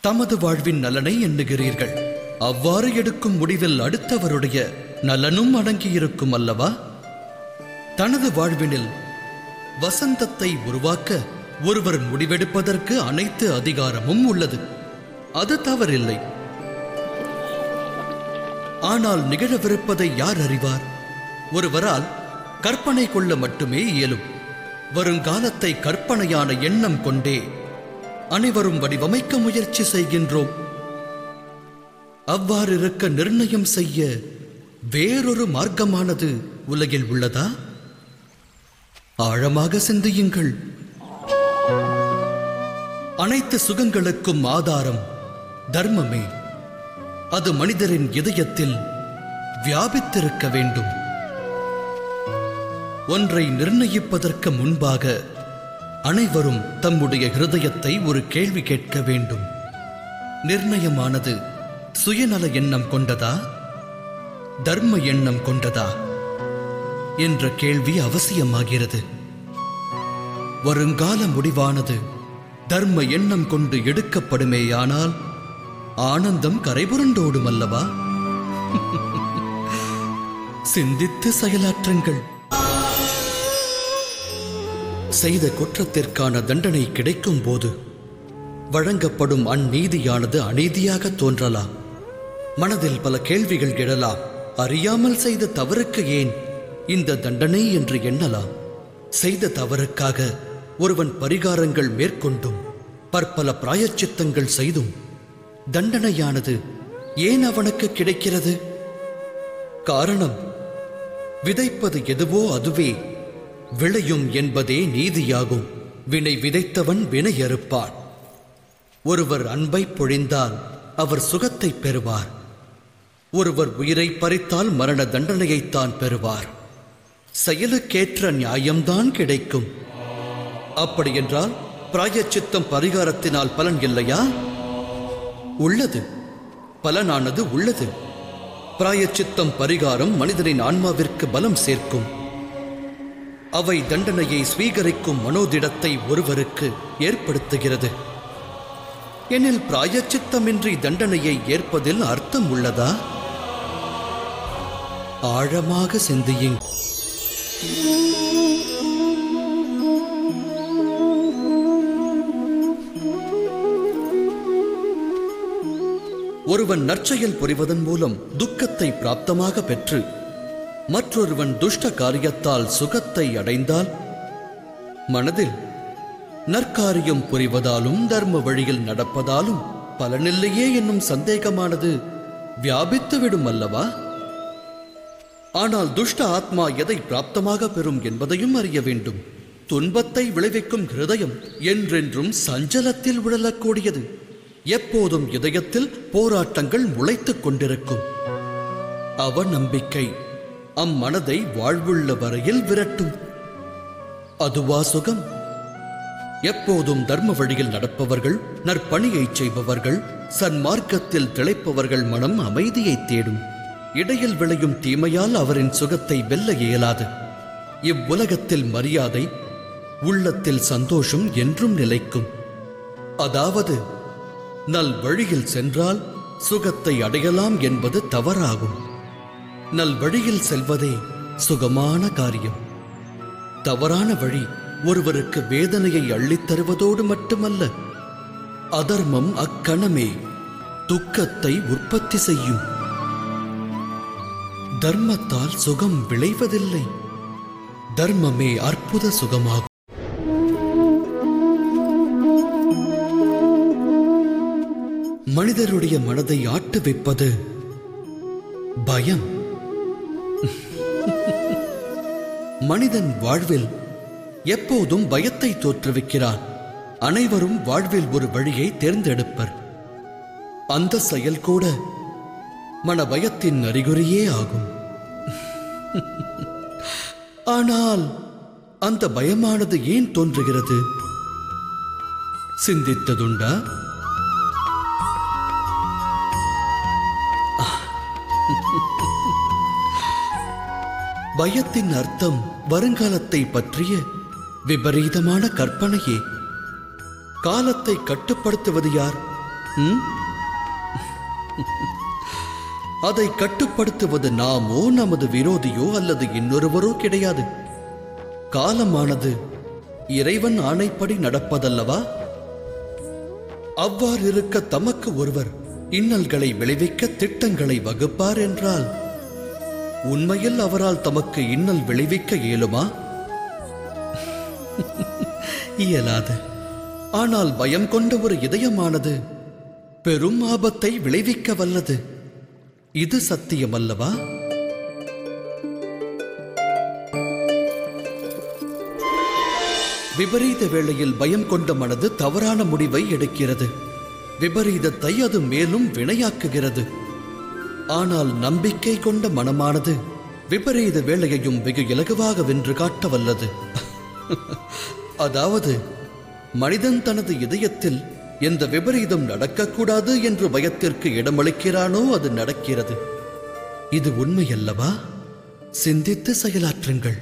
தமது வாழ்வின் நலனை எண்ணுகிறீர்கள். அவ்வாறு எடுக்கும் முடிவில் அடுத்தவருடைய நலனும் அடங்கியிருக்கும் அல்லவா? தனது வாழ்வினில் வசந்தத்தை உருவாக்க ஒருவர் முடிவெடுப்பதற்கு அனைத்து அதிகாரமும் உள்ளது. அது தவறில்லை. ஆனால் நிகழவிருப்பதை யார் அறிவார்? ஒருவரால் கற்பனை கொள்ள மட்டுமே இயலும். வருங்காலத்தை கற்பனையான எண்ணம் கொண்டே அனைவரும் வடிவமைக்க முயற்சி செய்கின்றோம். அவ்வாறிருக்க நிர்ணயம் செய்ய வேறொரு மார்க்கமானது உலகில் உள்ளதா? ஆழமாக சிந்தியுங்கள். அனைத்து சுகங்களுக்கும் ஆதாரம் தர்மமே. அது மனிதரின் இதயத்தில் வியாபித்திருக்க வேண்டும். ஒன்றை நிர்ணயிப்பதற்கு முன்பாக அனைவரும் தம்முடைய ஹிருதயத்தை ஒரு கேள்வி கேட்க வேண்டும். நிர்ணயமானது சுயநல எண்ணம் கொண்டதா? தர்ம எண்ணம் கொண்டதா? என்ற கேள்வி அவசியமாகிறது. வருங்கால முடிவானது தர்ம எண்ணம் கொண்டு எடுக்கப்படுமேயானால் ஆனந்தம் கரைபுரண்டோடும் அல்லவா? சிந்தித்து செயலாற்றுங்கள். செய்த குற்றத்திற்கான தண்டனை கிடைக்கும் போது வழங்கப்படும் அந்நீதியானது அநீதியாக தோன்றலாம். மனதில் பல கேள்விகள் எழலாம். அறியாமல் செய்த தவறுக்கு ஏன் இந்த தண்டனை என்று எண்ணலாம். செய்த தவறுக்காக ஒருவன் பரிகாரங்கள் மேற்கொண்டும் பற்பல பிராயச்சித்தங்கள் செய்தும் தண்டனையானது ஏன் அவனுக்கு கிடைக்கிறது? காரணம் விதைப்பது எதுவோ அதுவே விளையும் என்பதே நீதியாகும். வினை விதைத்தவன் வினையறுப்பான் ஒருவர் அன்பை பொழிந்தால் அவர் சுகத்தை பெறுவார். ஒருவர் உயிரை பறித்தால் மரண தண்டனையைத்தான் பெறுவார். செயலுக்கேற்ற நியாயம்தான் கிடைக்கும். அப்படியென்றால் பிராயச்சித்தம் பரிகாரத்தினால் பலன் இல்லையா? உள்ளது. பலனானது உள்ளது. பிராயச்சித்தம் பரிகாரம் மனிதனின் ஆன்மாவிற்கு பலம் சேர்க்கும். அவை தண்டனையை ஸ்வீகரிக்கும் மனோதிடத்தை ஒருவருக்கு ஏற்படுத்துகிறது. எனில் பிராயச்சித்தமின்றி தண்டனையை ஏற்பதில் அர்த்தம் உள்ளதா? ஆழமாக சிந்தியுங்கள். ஒருவன் நற்செயல் புரிவதன் மூலம் துக்கத்தை பிராப்தமாக பெற்று மற்றொருவன் துஷ்ட காரியத்தால் சுகத்தை அடைந்தால் மனதில் நற்காரியம் புரிவதாலும் தர்ம வழியில் நடப்பதாலும் பலனில்லையே என்னும் சந்தேகமானது வியாபித்துவிடும் அல்லவா? ஆனால் துஷ்ட ஆத்மா எதை பிராப்தமாக பெறும் என்பதையும் அறிய வேண்டும். துன்பத்தை விளைவிக்கும் ஹிருதயம் என்றென்றும் சஞ்சலத்தில் உழலக்கூடியது எப்போதும் இதயத்தில் போராட்டங்கள் முளைத்துக் கொண்டிருக்கும். அவநம்பிக்கை அம்மனதை வாழ்வுள்ள வரையில் விரட்டும். அதுவா சுகம்? எப்போதும் தர்ம வழியில் நடப்பவர்கள் நற்பணியைச் செய்பவர்கள் சன்மார்க்கத்தில் திளைப்பவர்கள் மனம் அமைதியை தேடும். இடையில் விளையும் தீமையால் அவரின் சுகத்தை வெல்ல இயலாது. இவ்வுலகத்தில் மரியாதை உள்ளத்தில் சந்தோஷம் என்றும் நிலைக்கும். அதாவது நல் வழியில் சென்றால் சுகத்தை அடையலாம் என்பது தவறாகும். நல் வழியில் செல்வதே சுகமான காரியம். தவறான வழி ஒருவருக்கு வேதனையை அள்ளித் தருவதோடு மட்டுமல்ல அதர்மம் அக்கணமே துக்கத்தை உற்பத்தி செய்யும். தர்மத்தால் சுகம் விளைவதில்லை. தர்மமே அற்புத சுகமாகும். மனிதருடைய மனதை ஆட்டு வைப்பது பயம். மனிதன் வாழ்வில் எப்போதும் பயத்தை தோற்றுவிக்கிறான். அனைவரும் வாழ்வில் ஒரு வழியை தேர்ந்தெடுப்பர். அந்த செயல் கூட மன பயத்தின் அறிகுறியே ஆகும். ஆனால் அந்த பயமானது ஏன் தோன்றுகிறது? சிந்தித்ததுண்டா? பயத்தின் அர்த்தம் வருங்காலத்தை பற்றிய விபரீதமான கற்பனையே. காலத்தை கட்டுப்படுத்துவது யார்? அதை கட்டுப்படுத்துவது நாமோ நமது விரோதியோ அல்லது இன்னொருவரோ கிடையாது. காலமானது இறைவன் ஆணைப்படி நடப்பதல்லவா? அவ்வாறு இருக்க தமக்கு ஒருவர் இன்னல்களை விளைவிக்க திட்டங்களை வகுப்பார் என்றால் உண்மையில் அவரால் தமக்கு இன்னல் விளைவிக்க இயலுமா? இயலாது. ஆனால் பயம் கொண்ட ஒரு இதயமானது பெரும் ஆபத்தை விளைவிக்க வல்லது. இது சத்தியம் அல்லவா விபரீத வேளையில் பயம் கொண்ட மனது தவறான முடிவை எடுக்கிறது. விபரீதத்தை அது மேலும் வினையாக்குகிறது. ஆனால் நம்பிக்கை கொண்ட மனமானது விபரீத வேலையையும் வெகு இலகுவாக வென்று காட்ட வல்லது அதாவது மனிதன் தனது இதயத்தில் எந்த விபரீதம் நடக்கக்கூடாது என்று பயத்திற்கு இடமளிக்கிறானோ அது நடக்கிறது. இது உண்மையல்லவா? சிந்தித்து செயலாற்றுங்கள்.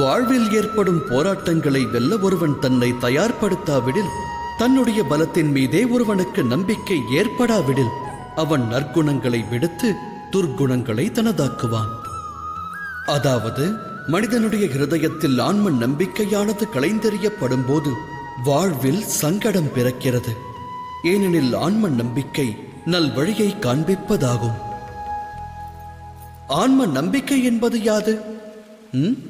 வாழ்வில் ஏற்படும் போராட்டங்களை வெல்ல ஒருவன் தன்னை தயார்படுத்தாவிடில் தன்னுடைய பலத்தின் மீதே ஒருவனுக்கு நம்பிக்கை ஏற்படாவிடில் அவன் நற்குணங்களை விடுத்து துர்க்குணங்களை தனதாக்குவான். அதாவது மனிதனுடைய இருதயத்தில் ஆன்ம நம்பிக்கையானது களைந்தெறியப்படும் போது வாழ்வில் சங்கடம் பிறக்கிறது. ஏனெனில் ஆன்ம நம்பிக்கை நல் வழியை காண்பிப்பதாகும். ஆன்ம நம்பிக்கை என்பது யாது? ம்?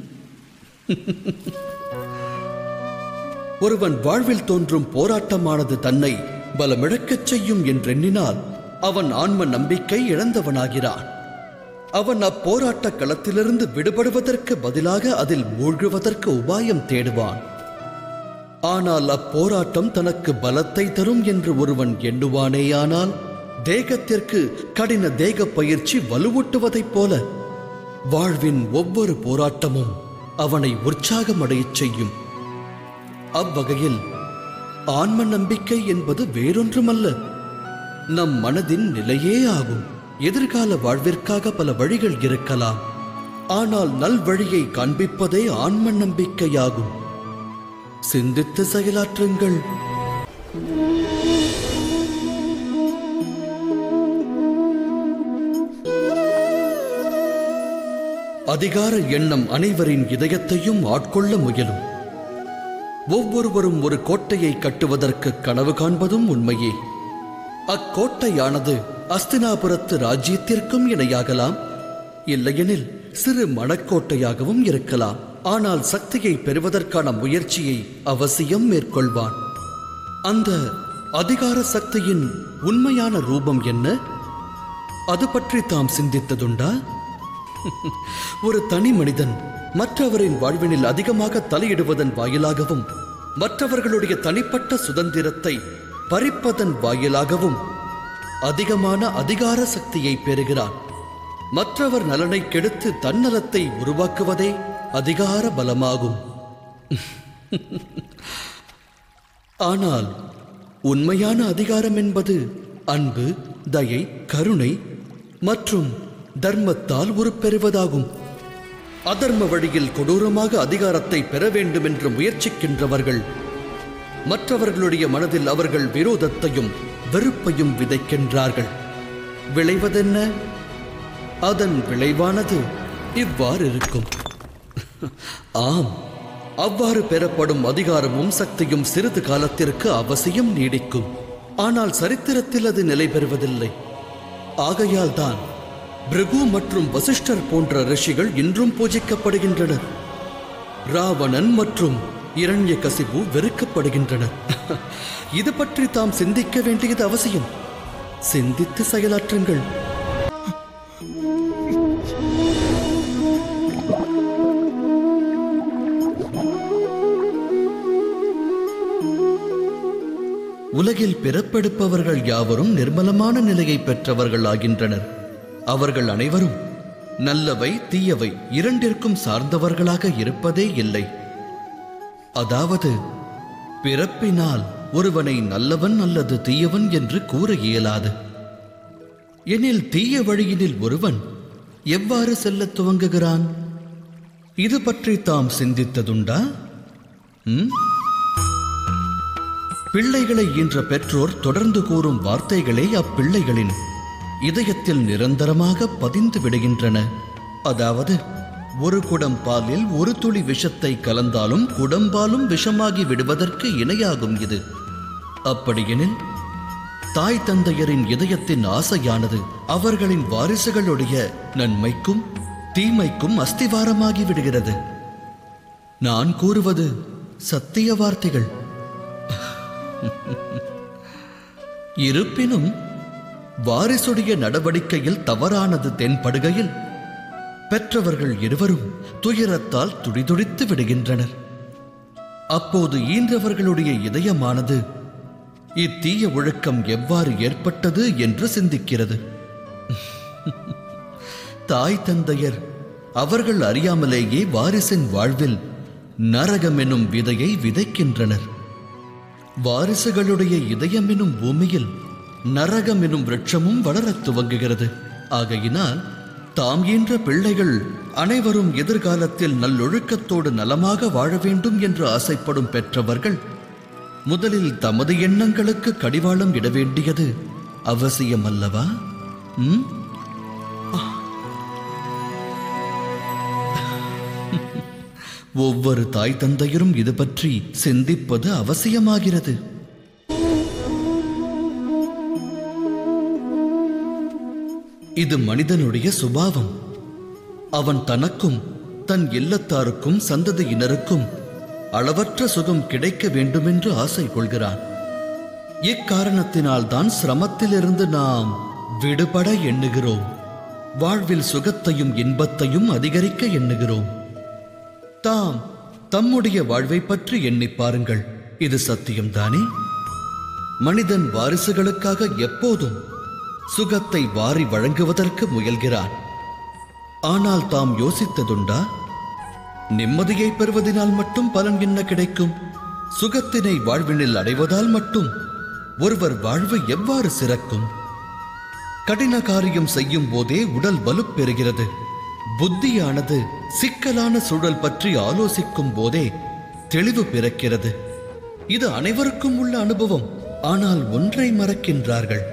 ஒருவன் வாழ்வில் தோன்றும் போராட்டமானது தன்னை பலமிழக்கச் செய்யும் என்றெண்ணினால் அவன் ஆன்ம நம்பிக்கை இழந்தவனாகிறான். அவன் அப்போராட்ட களத்திலிருந்து விடுபடுவதற்கு பதிலாக அதில் மூழ்குவதற்கு உபாயம் தேடுவான். ஆனால் அப்போராட்டம் தனக்கு பலத்தை தரும் என்று ஒருவன் எண்ணுவானேயானால் தேகத்திற்கு கடின தேக பயிற்சி வலுவூட்டுவதைப் போல வாழ்வின் ஒவ்வொரு போராட்டமும் அவனை உற்சாகமடையச் செய்யும். அவ்வகையில் ஆன்ம நம்பிக்கை என்பது வேறொன்றுமல்ல. நம் மனதின் நிலையே ஆகும். எதிர்கால வாழ்விற்காக பல வழிகள் இருக்கலாம். ஆனால் நல் வழியை காண்பிப்பதே ஆன்ம நம்பிக்கையாகும். சிந்தித்து செயலாற்றுங்கள். அதிகார எண்ணம் அனைவரின் இதயத்தையும் ஆட்கொள்ள முயலும். ஒவ்வொருவரும் ஒரு கோட்டையை கட்டுவதற்கு கனவு காண்பதும் உண்மையே. அக்கோட்டையானது அஸ்தினாபுரத்து ராஜ்யத்திற்கும் இணையாகலாம். இல்லையெனில் சிறு மணக்கோட்டையாகவும் இருக்கலாம். ஆனால் சக்தியை பெறுவதற்கான முயற்சியை அவசியம் மேற்கொள்வான். அந்த அதிகார சக்தியின் உண்மையான ரூபம் என்ன? அது பற்றி தாம் சிந்தித்ததுண்டா? ஒரு தனி மனிதன் மற்றவரின் வாழ்வினில் அதிகமாக தலையிடுவதன் வாயிலாகவும் மற்றவர்களுடைய தனிப்பட்ட சுதந்திரத்தை பறிப்பதன் வாயிலாகவும் அதிகமான அதிகார சக்தியை பெறுகிறான். மற்றவர் நலனை கெடுத்து தன்னலத்தை உருவாக்குவதே அதிகார பலமாகும். ஆனால் உண்மையான அதிகாரம் என்பது அன்பு தயை கருணை மற்றும் தர்மத்தால் உருப்பெறுவதாகும் அதர்ம வழியில் கொடூரமாக அதிகாரத்தை பெற வேண்டும் என்று முயற்சிக்கின்றவர்கள் மற்றவர்களுடைய மனதில் அவர்கள் விரோதத்தையும் வெறுப்பையும் விதைக்கின்றார்கள். விளைவதென்ன? அதன் விளைவானது இவ்வாறு இருக்கும். ஆம் அவ்வாறு பெறப்படும் அதிகாரமும் சக்தியும் சிறிது காலத்திற்கு அவசியம் நீடிக்கும். ஆனால் சரித்திரத்தில் அது நிலை பெறுவதில்லை. ஆகையால் தான் பிருகு மற்றும் வசிஷ்டர் போன்ற ரிஷிகள் இன்றும் பூஜிக்கப்படுகின்றனர். ராவணன் மற்றும் இரண்ய கசிபு வெறுக்கப்படுகின்றனர். இது பற்றி தாம் சிந்திக்க வேண்டியது அவசியம். சிந்தித்து செயலாற்றுங்கள். உலகில் பிறப்பெடுப்பவர்கள் யாவரும் நிர்மலமான நிலையை பெற்றவர்கள் ஆகின்றனர் அவர்கள் அனைவரும் நல்லவை தீயவை இரண்டிற்கும் சார்ந்தவர்களாக இருப்பதே இல்லை. அதாவது பிறப்பினால் ஒருவனை நல்லவன் அல்லது தீயவன் என்று கூற இயலாது. எனில் தீய வழியினில் ஒருவன் எவ்வாறு செல்லத் துவங்குகிறான்? இது பற்றி தாம் சிந்தித்ததுண்டா? பிள்ளைகளை ஈன்ற பெற்றோர் தொடர்ந்து கூறும் வார்த்தைகளே அப்பிள்ளைகளின் இதயத்தில் நிரந்தரமாக பதிந்து விடுகின்றன. அதாவது ஒரு குடம் பாலில் ஒரு துளி விஷத்தை கலந்தாலும் குடம்பாலும் விஷமாகி விடுவதற்கு இணையாகும் இது. அப்படியெனில் தாய் தந்தையரின் இதயத்தின் ஆசையானது அவர்களின் வாரிசுகளுடைய நன்மைக்கும் தீமைக்கும் அஸ்திவாரமாகி விடுகிறது. நான் கூறுவது சத்திய வார்த்தைகள். இருப்பினும் வாரிசுடைய நடவடிக்கையில் தவறானது தென்படுகையில் பெற்றவர்கள் இருவரும் துயரத்தால் துடிதுடித்து விடுகின்றனர். அப்போது ஈன்றவர்களுடைய இதயமானது இத்தீய ஒழுக்கம் எவ்வாறு ஏற்பட்டது என்று சிந்திக்கிறது. தாய் தந்தையர் அவர்கள் அறியாமலேயே வாரிசின் வாழ்வில் நரகம் எனும் விதையை விதைக்கின்றனர். வாரிசுகளுடைய இதயம் எனும் பூமியில் நரகம் எனும் விரட்சமும் வளரத் துவங்குகிறது. ஆகையினால் தாம் ஈன்ற பிள்ளைகள் அனைவரும் எதிர்காலத்தில் நல்லொழுக்கத்தோடு நலமாக வாழ வேண்டும் என்று ஆசைப்படும் பெற்றவர்கள் முதலில் தமது எண்ணங்களுக்கு கடிவாளம் இட வேண்டியது அவசியம் அல்லவா? ம்? ஒவ்வொரு தாய் தந்தையரும் இது பற்றி சிந்திப்பது அவசியமாகிறது. இது மனிதனுடைய சுபாவம். அவன் தனக்கும் தன் இல்லத்தாருக்கும் சந்ததியினருக்கும் அளவற்ற சுகம் கிடைக்க வேண்டுமென்று ஆசை கொள்கிறான். இக்காரணத்தினால்தான் சிரமத்திலிருந்து நாம் விடுபட எண்ணுகிறோம். வாழ்வில் சுகத்தையும் இன்பத்தையும் அதிகரிக்க எண்ணுகிறோம். தாம் தம்முடைய வாழ்வை பற்றி எண்ணிப் பாருங்கள். இது சத்தியம்தானே மனிதன் வாரிசுகளுக்காக எப்போதும் சுகத்தை வாரி வழங்குவதற்கு முயல்கிறான். ஆனால் தாம் யோசித்ததுண்டா? நிம்மதியை பெறுவதனால் மட்டும் பலன் என்ன கிடைக்கும்? சுகத்தினை வாழ்வினில் அடைவதால் மட்டும் ஒருவர் வாழ்வு எவ்வாறு சிறக்கும்? கடின காரியம் செய்யும் போதே உடல் வலுப்பெறுகிறது புத்தியானது சிக்கலான சூழல் பற்றி ஆலோசிக்கும் போதே தெளிவு பிறக்கிறது. இது அனைவருக்கும் உள்ள அனுபவம். ஆனால் ஒன்றை மறக்கின்றார்கள்.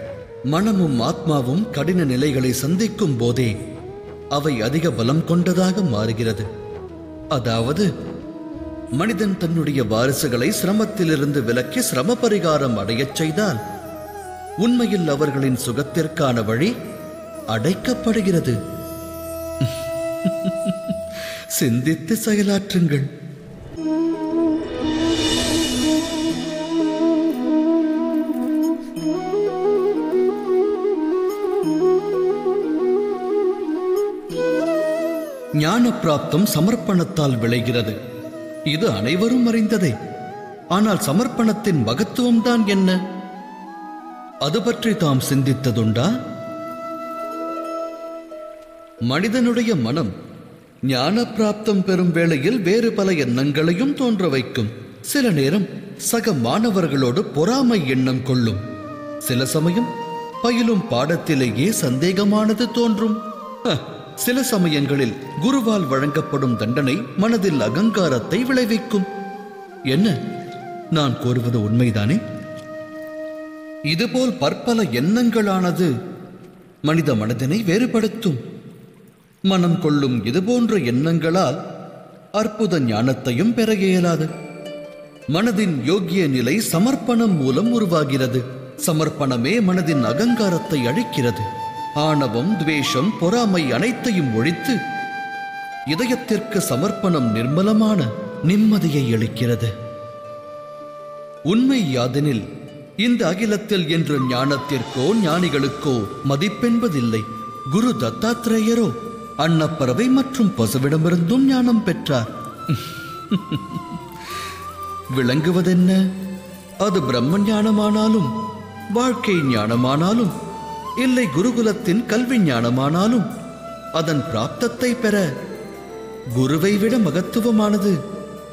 மனமும் ஆத்மாவும் கடின நிலைகளை சந்திக்கும் போதே அவை அதிக பலம் கொண்டதாக மாறுகிறது. அதாவது மனிதன் தன்னுடைய வாரிசுகளை சிரமத்திலிருந்து விலக்கி சிரம பரிகாரம் அடையச் செய்தால் உண்மையில் அவர்களின் சுகத்திற்கான வழி அடைக்கப்படுகிறது. சிந்தித்து செயலாற்றுங்கள். ஞான பிராப்தம் சமர்ப்பணத்தால் விளைகிறது. இது அனைவரும் அறிந்ததே. ஆனால் சமர்ப்பணத்தின் மகத்துவம்தான் என்ன? அது பற்றி தாம் சிந்தித்ததுண்டா? மனிதனுடைய மனம் ஞான பிராப்தம் பெறும் வேளையில் வேறு பல எண்ணங்களையும் தோன்ற வைக்கும். சில நேரம் சக மாணவர்களோடு பொறாமை எண்ணம் கொள்ளும். சில சமயம் பயிலும் பாடத்திலேயே சந்தேகமானது தோன்றும். சில சமயங்களில் குருவால் வழங்கப்படும் தண்டனை மனதில் அகங்காரத்தை விளைவிக்கும். என்ன? நான் கூறுவது உண்மைதானே? இதுபோல் பற்பல எண்ணங்களானது மனித மனதினை வேறுபடுத்தும். மனம் கொள்ளும் இதுபோன்ற எண்ணங்களால் அற்புத ஞானத்தையும் பெற இயலாது. மனதின் யோகிய நிலை சமர்ப்பணம் மூலம் உருவாகிறது. சமர்ப்பணமே மனதின் அகங்காரத்தை அழிக்கிறது. ஆணவம் துவேஷம் பொறாமை அனைத்தையும் ஒழித்து இதயத்திற்கு சமர்ப்பணம் நிர்மலமான நிம்மதியை அளிக்கிறது. உண்மை யாதெனில் இந்த அகிலத்தில் என்று ஞானத்திற்கோ ஞானிகளுக்கோ மதிப்பென்பதில்லை. குரு தத்தாத்திரேயரோ அன்னப்பறவை மற்றும் பசுவிடமிருந்தும் ஞானம் பெற்றார். விளங்குவதென்ன? அது பிரம்ம ஞானமானாலும் வாழ்க்கை ஞானமானாலும் இல்லை குருகுலத்தின் கல்வி ஞானமானாலும் அதன் பிராப்தத்தை பெற குருவை விட மகத்துவமானது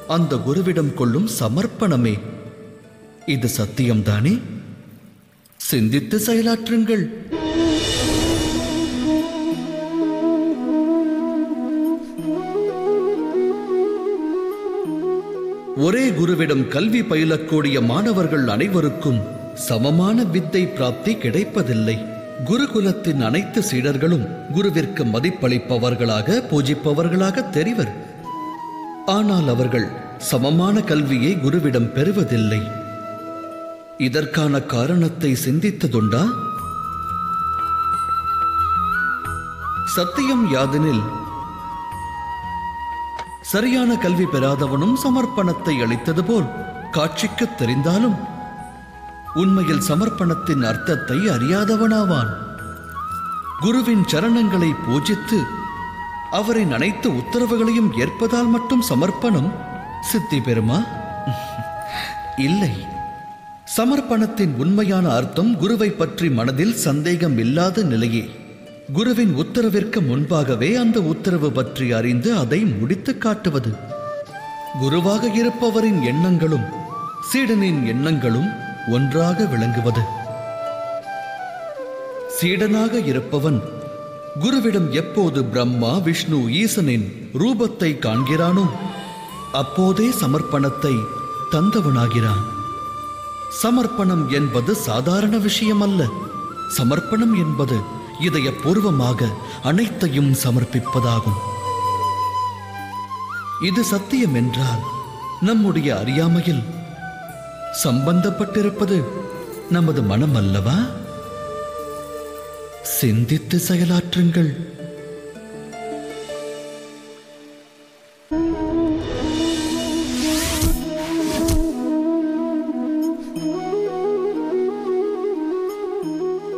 அந்த குருவிடம் கொள்ளும் சமர்ப்பணமே. இது சத்தியம்தானே? சிந்தித்து செயலாற்றுங்கள். ஒரே குருவிடம் கல்வி பயிலக்கூடிய மாணவர்கள் அனைவருக்கும் சமமான வித்தை பிராப்தி கிடைப்பதில்லை. குருகுலத்தின் அனைத்து சீடர்களும் குருவிற்கு மதிப்பளிப்பவர்களாக பூஜிப்பவர்களாக தெரிவர். ஆனால் அவர்கள் சமமான கல்வியை குருவிடம் பெறுவதில்லை. இதற்கான காரணத்தை சிந்தித்ததுண்டா? சத்தியம் யாதெனில் சரியான கல்வி பெறாதவனும் சமர்ப்பணத்தை அளித்தது போல் காட்சிக்கு தெரிந்தாலும் உண்மையில் சமர்ப்பணத்தின் அர்த்தத்தை அறியாதவனாவான். குருவின் சரணங்களை பூஜித்து அவரின் அனைத்து உத்தரவுகளையும் ஏற்பதால் மட்டும் சமர்ப்பணம் சித்தி பெறுமா இல்லை. சமர்ப்பணத்தின் உண்மையான அர்த்தம் குருவை பற்றி மனதில் சந்தேகம் இல்லாத நிலையே. குருவின் உத்தரவிற்கு முன்பாகவே அந்த உத்தரவு பற்றி அறிந்து அதை முடித்து காட்டுவது. குருவாக இருப்பவரின் எண்ணங்களும் சீடனின் எண்ணங்களும் ஒன்றாக விளங்குவது. சீடனாக இருப்பவன் குருவிடம் எப்போது பிரம்மா விஷ்ணு ஈசனின் ரூபத்தை காண்கிறானோ அப்போதே சமர்ப்பணத்தை தந்தவனாகிறான். சமர்ப்பணம் என்பது சாதாரண விஷயம் அல்ல சமர்ப்பணம் என்பது இதயபூர்வமாக அனைத்தையும் சமர்ப்பிப்பதாகும். இது சத்தியம் என்றால் நம்முடைய அறியாமையில் சம்பந்தப்பட்டிருப்பது நமது மனம் அல்லவா சிந்தித்து செயலாற்றுங்கள்.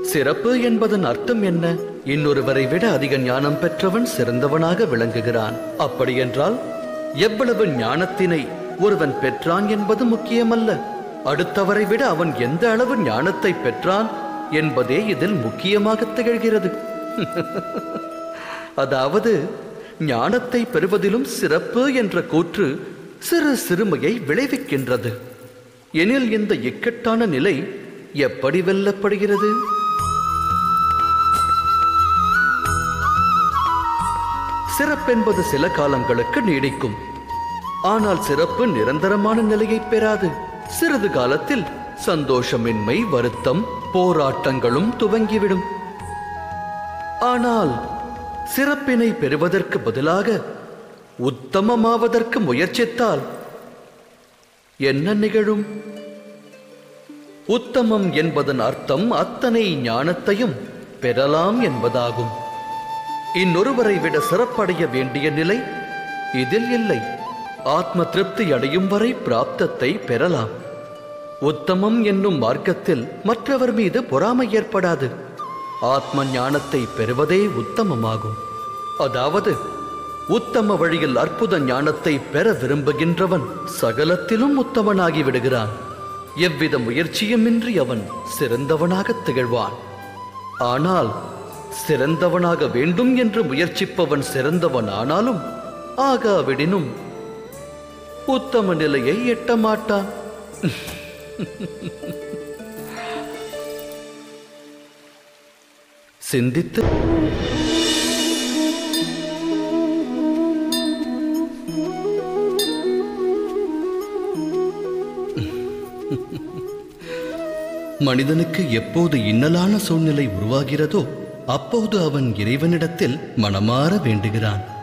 சிறப்பு என்பதன் அர்த்தம் என்ன? இன்னொருவரை விட அதிக ஞானம் பெற்றவன் சிறந்தவனாக விளங்குகிறான். அப்படியென்றால் எவ்வளவு ஞானத்தினை ஒருவன் பெற்றான் என்பது முக்கியமல்ல. அடுத்தவரை விட அவன் எந்த அளவு ஞானத்தை பெற்றான் என்பதே இதில் முக்கியமாக திகழ்கிறது. அதாவது ஞானத்தை பெறுவதிலும் சிறப்பு என்ற கூற்று சிறு சிறுமையை விளைவிக்கின்றது. எனில் இந்த இக்கட்டான நிலை எப்படி வெல்லப்படுகிறது? சிறப்பென்பது சில காலங்களுக்கு நீடிக்கும். ஆனால் சிறப்பு நிரந்தரமான நிலையை பெறாது. சிறிது காலத்தில் சந்தோஷமின்மை வருத்தம் போராட்டங்களும் துவங்கிவிடும். ஆனால் சிறப்பினை பெறுவதற்கு பதிலாக உத்தமமாவதற்கு முயற்சித்தால் என்ன நிகழும்? உத்தமம் என்பதன் அர்த்தம் அத்தனை ஞானத்தையும் பெறலாம் என்பதாகும். இன்னொருவரை விட சிறப்படைய வேண்டிய நிலை இதில் இல்லை. ஆத்ம திருப்தி அடையும் வரை பிராப்தத்தை பெறலாம். உத்தமம் என்னும் மார்க்கத்தில் மற்றவர் மீது பொறாமை ஏற்படாது. ஆத்ம ஞானத்தை பெறுவதே உத்தமமாகும். அதாவது உத்தம வழியில் அற்புத ஞானத்தை பெற விரும்புகின்றவன் சகலத்திலும் உத்தமனாகி விடுகிறான். எவ்வித முயற்சியுமின்றி அவன் சிறந்தவனாக திகழ்வான். ஆனால் சிறந்தவனாக வேண்டும் என்று முயற்சிப்பவன் சிறந்தவன் ஆனாலும் ஆகாவிடினும் உத்தம நிலையை எட்ட மாட்டான். சிந்தித்து. மனிதனுக்கு எப்போது இன்னலான சூழ்நிலை உருவாகிறதோ அப்போது அவன் இறைவனிடத்தில் மனமாற வேண்டுகிறான்.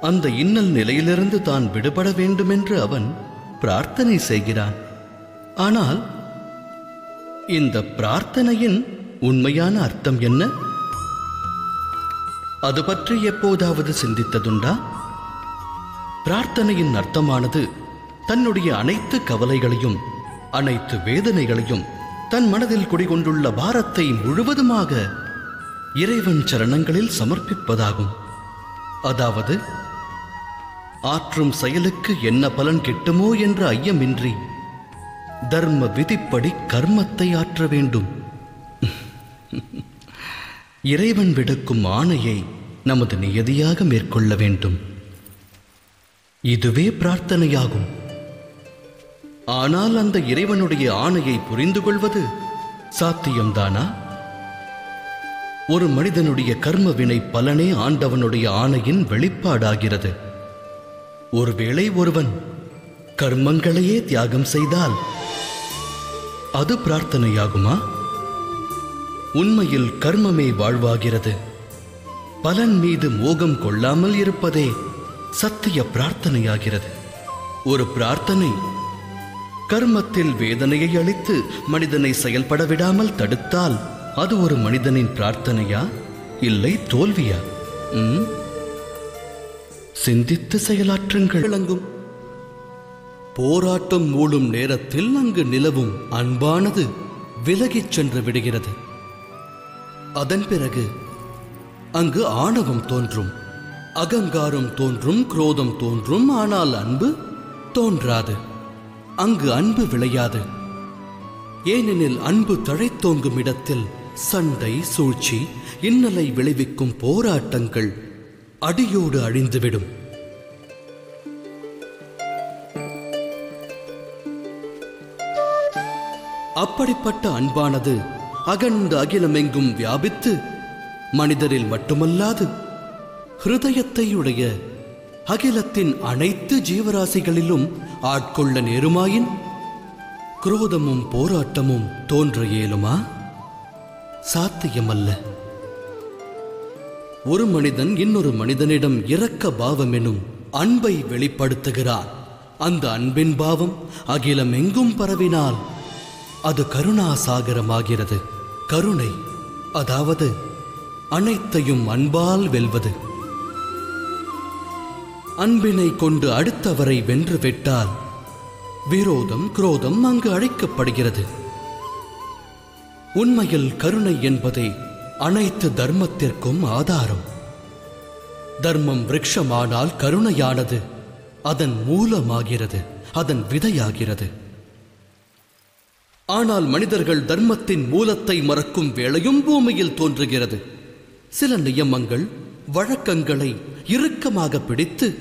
அந்த இன்னல் நிலையிலிருந்து தான் விடுபட வேண்டுமென்று அவன் பிரார்த்தனை செய்கிறான். ஆனால் இந்த பிரார்த்தனையின் உண்மையான அர்த்தம் என்ன? அது பற்றி எப்போதாவது சிந்தித்ததுண்டா? பிரார்த்தனையின் அர்த்தமானது தன்னுடைய அனைத்து கவலைகளையும் அனைத்து வேதனைகளையும் தன் மனதில் குடிகொண்டுள்ள பாரத்தை முழுவதுமாக இறைவன் சரணங்களில் சமர்ப்பிப்பதாகும். அதாவது ஆற்றும் செயலுக்கு என்ன பலன் கிட்டுமோ என்ற ஐயமின்றி தர்ம விதிப்படி கர்மத்தை ஆற்ற வேண்டும். இறைவன் விடுக்கும் ஆணையை நமது நியதியாக மேற்கொள்ள வேண்டும். இதுவே பிரார்த்தனையாகும். ஆனால் அந்த இறைவனுடைய ஆணையை புரிந்து கொள்வது சாத்தியம்தானா? ஒரு மனிதனுடைய கர்ம வினை பலனே ஆண்டவனுடைய ஆணையின் வெளிப்பாடாகிறது. ஒருவேளை ஒருவன் கர்மங்களையே தியாகம் செய்தால் அது பிரார்த்தனையாகுமா? உண்மையில் கர்மமே வாழ்வாகிறது. பலன் மீது மோகம் கொள்ளாமல் இருப்பதே சத்திய பிரார்த்தனையாகிறது. ஒரு பிரார்த்தனை கர்மத்தில் வேதனையை அளித்து மனிதனை செயல்பட விடாமல் தடுத்தால் அது ஒரு மனிதனின் பிரார்த்தனையா? இல்லை தோல்வியா? ம்? சிந்தித்து செயலாற்றுங்கள். விளங்கும். போராட்டம் மூழும் நேரத்தில் அங்கு நிலவும் அன்பானது விலகிச் சென்று விடுகிறது. அதன் பிறகு அங்கு ஆணவம் தோன்றும் அகங்காரம் தோன்றும் குரோதம் தோன்றும் ஆனால் அன்பு தோன்றாது. அங்கு அன்பு விளையாது. ஏனெனில் அன்பு தழைத்தோங்கும் இடத்தில் சண்டை சூழ்ச்சி இன்னலை விளைவிக்கும் போராட்டங்கள் அடியோடு அழிந்துவிடும். அப்படிப்பட்ட அன்பானது அகண்ட அகிலமெங்கும் வியாபித்து மனிதரில் மட்டுமல்லாது ஹிருதயத்தையுடைய அகிலத்தின் அனைத்து ஜீவராசிகளிலும் ஆட்கொள்ள நேருமாயின் குரோதமும் போராட்டமும் தோன்ற இயலுமா? சாத்தியமல்ல. ஒரு மனிதன் இன்னொரு மனிதனிடம் இரக்க பாவம் எனும் அன்பை வெளிப்படுத்துகிறான் அந்த அன்பின் பாவம் அகிலம் எங்கும் பரவினால் அது கருணாசாகரமாகிறது. கருணை அதாவது அனைத்தையும் அன்பால் வெல்வது. அன்பினை கொண்டு அடுத்தவரை வென்று விட்டால் விரோதம் குரோதம் அங்கு அழைக்கப்படுகிறது. உண்மையில் கருணை என்பதை அனைத்து தர்மத்திற்கும் ஆதாரம். தர்மம் விரக்ஷமானால் கருணையானது அதன் மூலமாகிறது அதன் விதையாகிறது. ஆனால் மனிதர்கள் தர்மத்தின் மூலத்தை மறக்கும் வேளையும் பூமியில் தோன்றுகிறது. சில நியமங்கள் வழக்கங்களை இறுக்கமாக பிடித்து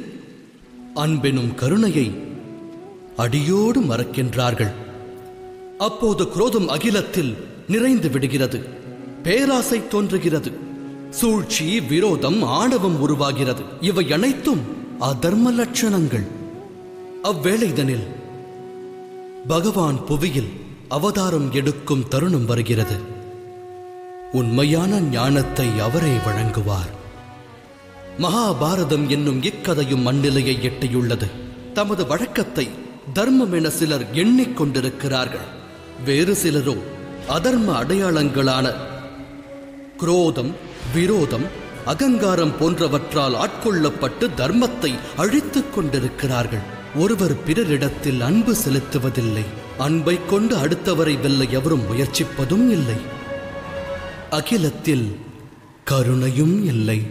அன்பெனும் கருணையை அடியோடு மறக்கின்றார்கள். அப்போது குரோதம் அகிலத்தில் நிறைந்து விடுகிறது. பேராசை தோன்றுகிறது. சூழ்ச்சி விரோதம் ஆணவம் உருவாகிறது. இவை அனைத்தும் அதர்ம லட்சணங்கள். அவ்வேளைதனில் பகவான் புவியில் அவதாரம் எடுக்கும் தருணம் வருகிறது. உண்மையான ஞானத்தை அவரே வழங்குவார். மகாபாரதம் என்னும் இக்கதையும் மண்ணிலையை எட்டியுள்ளது. தமது வழக்கத்தை தர்மம் என சிலர் எண்ணிக்கொண்டிருக்கிறார்கள் வேறு சிலரோ அதர்ம அடையாளங்களான குரோதம் விரோதம் அகங்காரம் போன்றவற்றால் ஆட்கொள்ளப்பட்டு தர்மத்தை அழித்துக் கொண்டிருக்கிறார்கள். ஒருவர் பிறரிடத்தில் அன்பு செலுத்துவதில்லை. அன்பை கொண்டு அடுத்தவரை வெல்ல எவரும் முயற்சிப்பதும் இல்லை. அகிலத்தில் கருணையும் இல்லை.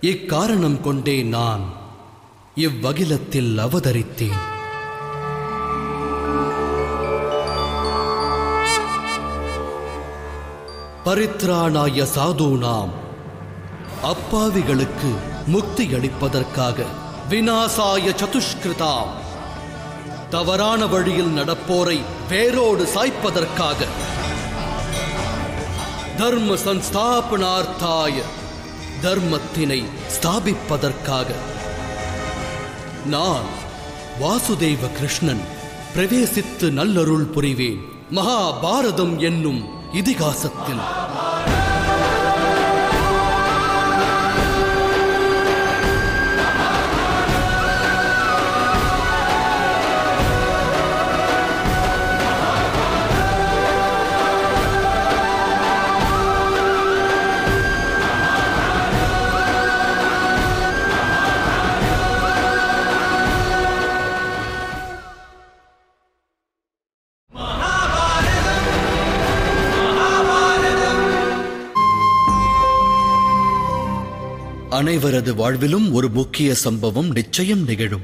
இக்காரணம் கொண்டே நான் இவ்வகிலத்தில் அவதரித்தேன். பரித்ராணாய சாதுனாம் அப்பாவிகளுக்கு முக்தி அளிப்பதற்காக வினாசாய சதுஷ்கிருதாம் தவறான வழியில் நடப்போரை வேரோடு சாய்ப்பதற்காக தர்ம சன்ஸ்தாபனார்த்தாய தர்மத்தினை ஸ்தாபிப்பதற்காக நான் வாசுதேவ கிருஷ்ணன் பிரவேசித்து நல்லருள் புரிவேன். மகாபாரதம் என்னும் இதிகாசத்தில் அனைவரது வாழ்விலும் ஒரு முக்கிய சம்பவம் நிச்சயம் நிகழும்.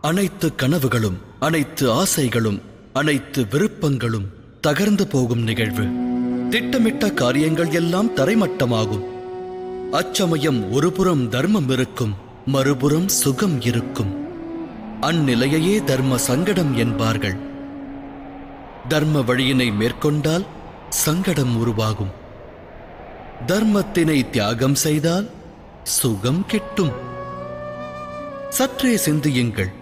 அனைத்து கனவுகளும் அனைத்து ஆசைகளும் அனைத்து விருப்பங்களும் தகர்ந்து போகும் நிகழ்வு. திட்டமிட்ட காரியங்கள் எல்லாம் தரைமட்டமாகும். அச்சமயம் ஒருபுறம் தர்மம் இருக்கும் மறுபுறம் சுகம் இருக்கும். அந்நிலையையே தர்ம சங்கடம் என்பார்கள். தர்ம வழியினை மேற்கொண்டால் சங்கடம் உருவாகும். தர்மத்தினை தியாகம் செய்தால் சுகம் கிட்டும். சற்றே சிந்தியுங்கள்.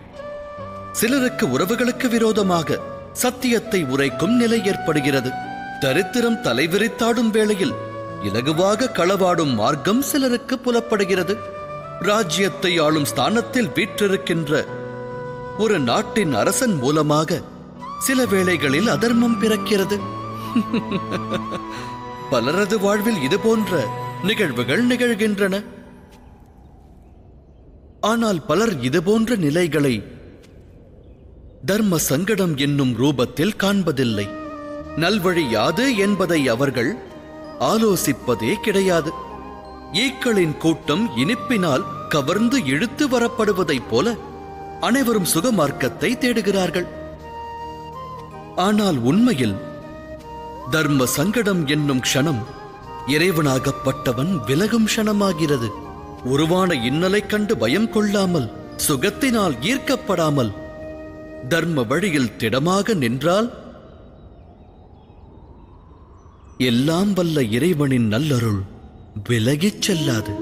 சிலருக்கு உறவுகளுக்கு விரோதமாக சத்தியத்தை உரைக்கும் நிலை ஏற்படுகிறது. தரித்திரம் தலைவிரித்தாடும் வேளையில் இலகுவாக களவாடும் மார்க்கம் சிலருக்கு புலப்படுகிறது. ராஜ்யத்தை ஆளும் ஸ்தானத்தில் வீற்றிருக்கின்ற ஒரு நாட்டின் அரசன் மூலமாக சில வேளைகளில் அதர்மம் பிறக்கிறது. பலரது வாழ்வில் இது போன்ற நிகழ்வுகள் நிகழ்கின்றன. ஆனால் பலர் இது போன்ற நிலைகளை தர்ம சங்கடம் என்னும் ரூபத்தில் காண்பதில்லை. நல்வழி யாது என்பதை அவர்கள் ஆலோசிப்பதே கிடையாது. ஈக்களின் கூட்டம் இனிப்பினால் கவர்ந்து இழுத்து வரப்படுவதைப் போல அனைவரும் சுகமார்க்கத்தை தேடுகிறார்கள். ஆனால் உண்மையில் தர்ம சங்கடம் என்னும் க்ஷணம் இறைவனாகப்பட்டவன் விலகும் க்ஷணமாகிறது. உருவான இன்னலைக் கண்டு பயம் கொள்ளாமல் சுகத்தினால் ஈர்க்கப்படாமல் தர்ம வழியில் திடமாக நின்றால் எல்லாம் வல்ல இறைவனின் நல்லருள் விலகிச் செல்லாது.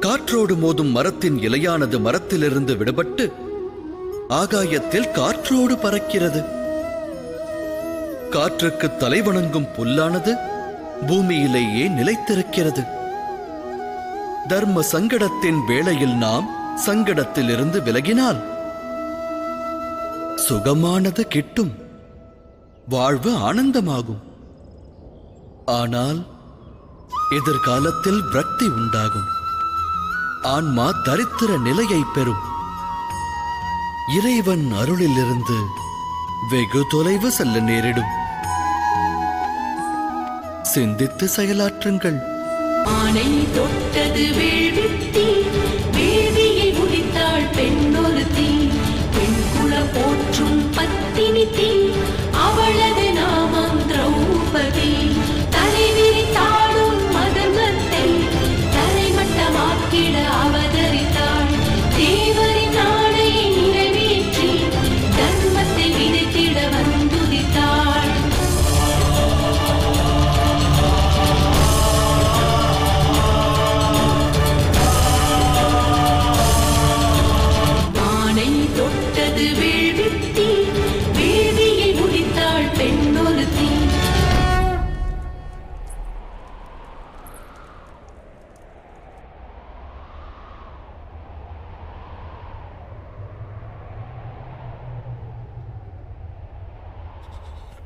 காற்றோடு மோதும் மரத்தின் இலையானது மரத்திலிருந்து விடுபட்டு ஆகாயத்தில் காற்றோடு பறக்கிறது. காற்றுக்கு தலைவணங்கும் புல்லானது பூமியிலேயே நிலைத்திருக்கிறது. தர்ம சங்கடத்தின் வேளையில் நாம் சங்கடத்திலிருந்து விலகினால் சுகமானது கிட்டும் வாழ்வு ஆனந்தமாகும். ஆனால் எதிர்காலத்தில் விரக்தி உண்டாகும். ஆன்மா தரித்திர நிலையை பெறும். இறைவன் அருளிலிருந்து வெகு தொலைவு செல்ல நேரிடும். சிந்தித்து செயலாற்றுங்கள். ஆனை தொட்டது வேள்வித்தீ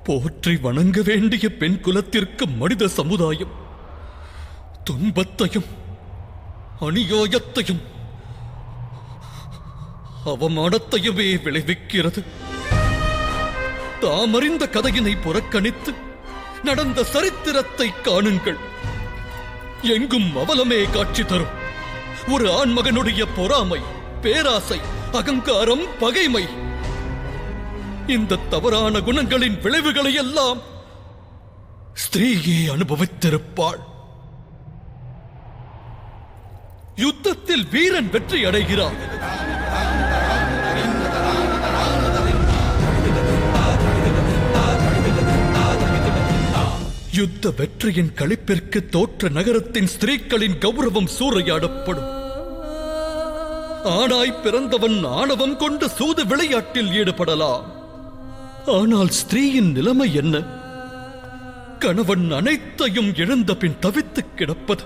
போற்றி வணங்க வேண்டிய பெண் குலத்திற்கு மனித சமுதாயம். துன்பத்தையும் அநியாயத்தையும் அவமானத்தையுமே விளைவிக்கிறது. தாமறிந்த கதையினை புறக்கணித்து நடந்த சரித்திரத்தை காணுங்கள். எங்கும் அவலமே காட்சி தரும். ஒரு ஆண்மகனுடைய பொறாமை பேராசை அகங்காரம் பகைமை இந்த தவறான குணங்களின் விளைவுகளை எல்லாம் ஸ்திரீயே அனுபவித்திருப்பாள். யுத்தத்தில் வீரன் வெற்றி அடைகிறான். யுத்த வெற்றியின் கழிப்பிற்கு தோற்ற நகரத்தின் ஸ்திரீக்களின் கௌரவம் சூறையாடப்படும். ஆணாய் பிறந்தவன் ஆணவம் கொண்டு சூது விளையாட்டில் ஈடுபடலாம். ஆனால் ஸ்திரீயின் நிலைமை என்ன? கணவன் அனைத்தையும் இழந்த பின் தவித்துக் கிடப்பது.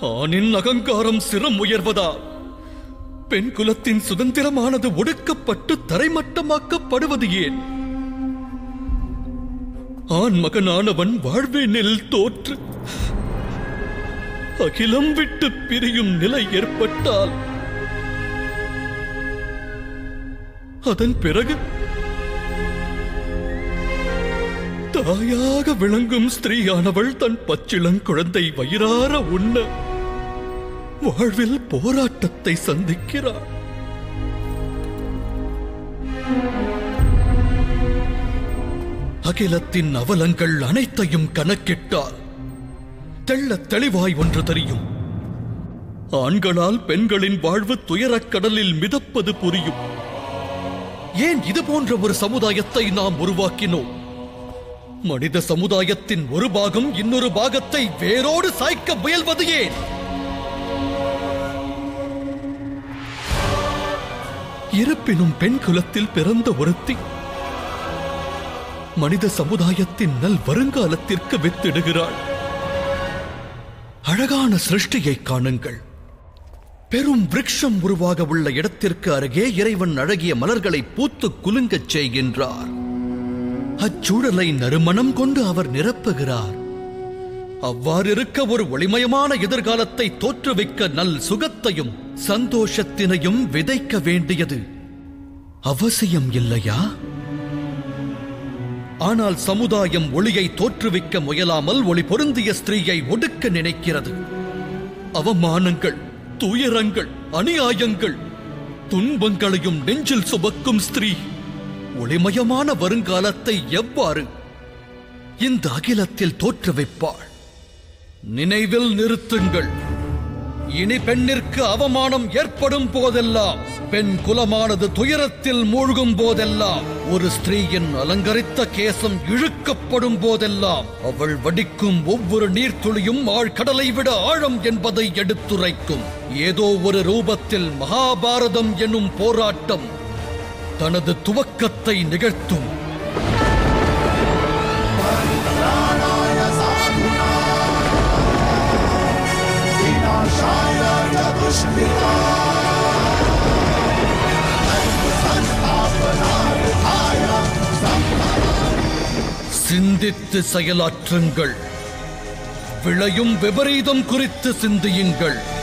ஆணின் அகங்காரம் சிரம் உயர்வதா? பெண் குலத்தின் சுதந்திரமானது ஒடுக்கப்பட்டு தரைமட்டமாக்கப்படுவது ஏன்? ஆண் மகனானவன் வாழ்வினில் தோற்று அகிலம் விட்டு பிரியும் நிலை ஏற்பட்டால் அதன் பிறகு தாயாக விளங்கும் ஸ்திரீயானவள் தன் பச்சிளங்குழந்தை வயிறார உண்ண வாழ்வில் போராட்டத்தை சந்திக்கிறாள். அகிலத்தின் அவலங்கள் அனைத்தையும் கணக்கிட்டால் தெள்ளத் தெளிவாய் ஒன்று தெரியும். ஆண்களால் பெண்களின் வாழ்வு துயரக் கடலில் மிதப்பது புரியும். ஏன் இது போன்ற ஒரு சமுதாயத்தை நாம் உருவாக்கினோம்? மனித சமுதாயத்தின் ஒரு பாகம் இன்னொரு பாகத்தை வேரோடு சாய்க்க முயல்வது ஏன்? இருப்பினும் பெண் குலத்தில் பிறந்த ஒருத்தி மனித சமுதாயத்தின் நல் வருங்காலத்திற்கு வித்திடுகிறாள். அழகான சிருஷ்டியை காணுங்கள். பெரும் விரக்ஷம் உருவாக உள்ள இடத்திற்கு அருகே இறைவன் அழகிய மலர்களை பூத்து குலுங்கச் செய்கின்றார். அச்சூழலை நறுமணம் கொண்டு அவர் நிரப்புகிறார். அவ்வாறிருக்க ஒரு ஒளிமயமான எதிர்காலத்தை தோற்றுவிக்க நல் சுகத்தையும் சந்தோஷத்தினையும் விதைக்க வேண்டியது. அவசியம் இல்லையா? ஆனால் சமுதாயம் ஒளியை தோற்றுவிக்க முயலாமல் ஒளி பொருந்திய ஸ்திரீயை ஒடுக்க நினைக்கிறது. அவமானங்கள் துயரங்கள் அநியாயங்கள் துன்பங்களையும் நெஞ்சில் சுமக்கும் ஸ்திரீ ஒளிமயமான வருங்காலத்தை எவ்வாறு இந்த அகிலத்தில் தோற்றுவிப்பாள்? நினைவில் நிறுத்துங்கள். இனி பெண்ணிற்கு அவமானம் ஏற்படும் போதெல்லாம் பெண் குலமானது துயரத்தில் மூழ்கும் போதெல்லாம் ஒரு ஸ்திரீயின் அலங்கரித்த கேசம் இழுக்கப்படும் போதெல்லாம் அவள் வடிக்கும் ஒவ்வொரு நீர்த்துளியும் ஆழ்கடலை விட ஆழம் என்பதை எடுத்துரைக்கும். ஏதோ ஒரு ரூபத்தில் மகாபாரதம் எனும் போராட்டம் தனது துவக்கத்தை நிகழ்த்தும். சிந்தித்து செயலாற்றுங்கள். விளையும் விபரீதம் குறித்து சிந்தியுங்கள்.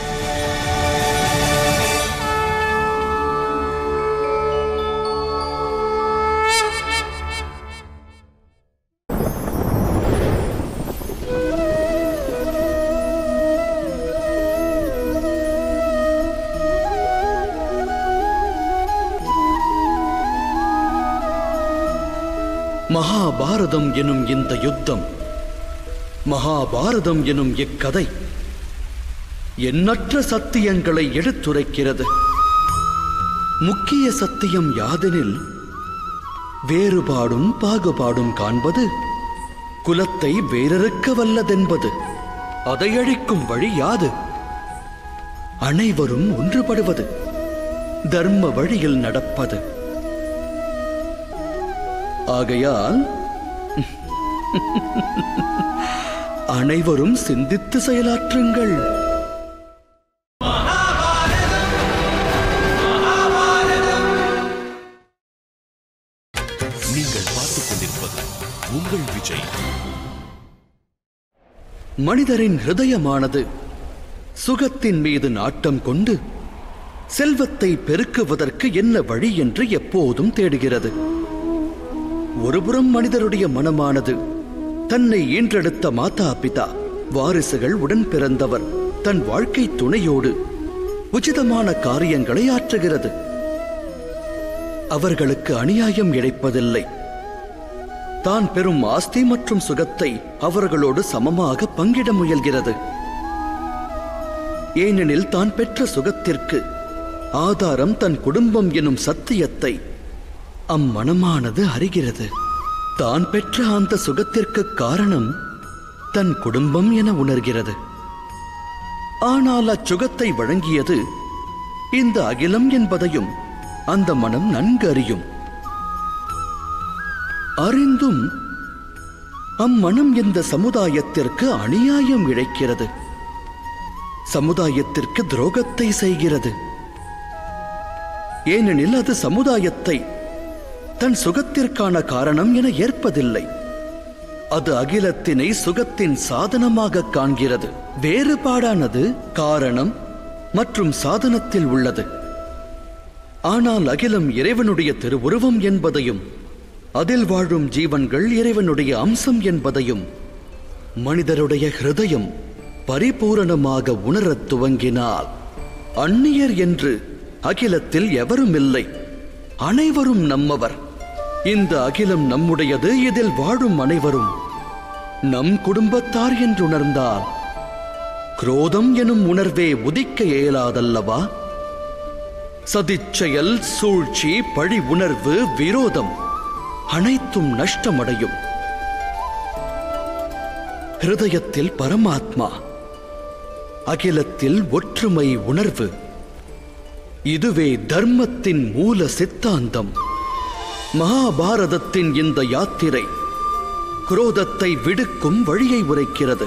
மகாபாரதம் எனும் இந்த யுத்தம் மகாபாரதம் எனும் இக்கதை எண்ணற்ற சத்தியங்களை எடுத்துரைக்கிறது. முக்கிய சத்தியம் யாதெனில் வேறுபாடும் பாகுபாடும் காண்பது குலத்தை வேறறுக்க வல்லதென்பது அதை அழிக்கும் வழி யாது? அனைவரும் ஒன்றுபடுவது தர்ம வழியில் நடப்பது. ஆகையால் அனைவரும் சிந்தித்து செயலாற்றுங்கள். நீங்கள் பார்த்துக் கொண்டிருப்பது உங்கள் விஜய். மனிதரின் ஹிருதயமானது சுகத்தின் மீது நாட்டம் கொண்டு செல்வத்தை பெருக்குவதற்கு என்ன வழி என்று எப்போதும் தேடுகிறது. ஒருபுறம் மனிதருடைய மனமானது தன்னை ஈன்றெடுத்த மாதா பிதா வாரிசுகள் உடன் பிறந்தவர் தன் வாழ்க்கை துணையோடு உச்சிதமான காரியங்களை ஆற்றுகிறது. அவர்களுக்கு அநியாயம் இழைப்பதில்லை தான் பெறும் ஆஸ்தி மற்றும் சுகத்தை அவர்களோடு சமமாக பங்கிட முயல்கிறது. ஏனெனில் தான் பெற்ற சுகத்திற்கு ஆதாரம் தன் குடும்பம் எனும் சத்தியத்தை அம்மனமானது அறிகிறது. தான் பெற்ற அந்த சுகத்திற்கு காரணம் தன் குடும்பம் என உணர்கிறது. ஆனால் அச்சுகத்தை வழங்கியது இந்த அகிலம் என்பதையும் அந்த மனம் நன்கு அறியும். அறிந்தும் அம்மனம் இந்த சமுதாயத்திற்கு அநியாயம் இழைக்கிறது. சமுதாயத்திற்கு துரோகத்தை செய்கிறது. ஏனெனில் அது சமுதாயத்தை தன் சுகத்திற்கான காரணம் என ஏற்பதில்லை. அது அகிலத்தினை சுகத்தின் சாதனமாக காண்கிறது. வேறுபாடானது காரணம் மற்றும் சாதனத்தில் உள்ளது. ஆனால் அகிலம் இறைவனுடைய திருவுருவம் என்பதையும் அதில் வாழும் ஜீவன்கள் இறைவனுடைய அம்சம் என்பதையும் மனிதருடைய ஹிருதயம் பரிபூரணமாக உணரத் துவங்கினால் அந்நியர் என்று அகிலத்தில் எவரும் இல்லை அனைவரும் நம்மவர். இந்த அகிலம் நம்முடையது இதில் வாழும் அனைவரும். நம் குடும்பத்தார் என்று உணர்ந்தால் குரோதம் எனும் உணர்வே உதிக்க இயலாதல்லவா? சதிச்செயல் சூழ்ச்சி பழி உணர்வு விரோதம் அனைத்தும் நஷ்டமடையும். ஹிருதயத்தில் பரமாத்மா அகிலத்தில் ஒற்றுமை உணர்வு. இதுவே தர்மத்தின் மூல சித்தாந்தம். மகாபாரதத்தின் இந்த யாத்திரை குரோதத்தை விடுக்கும் வழியை உரைக்கிறது.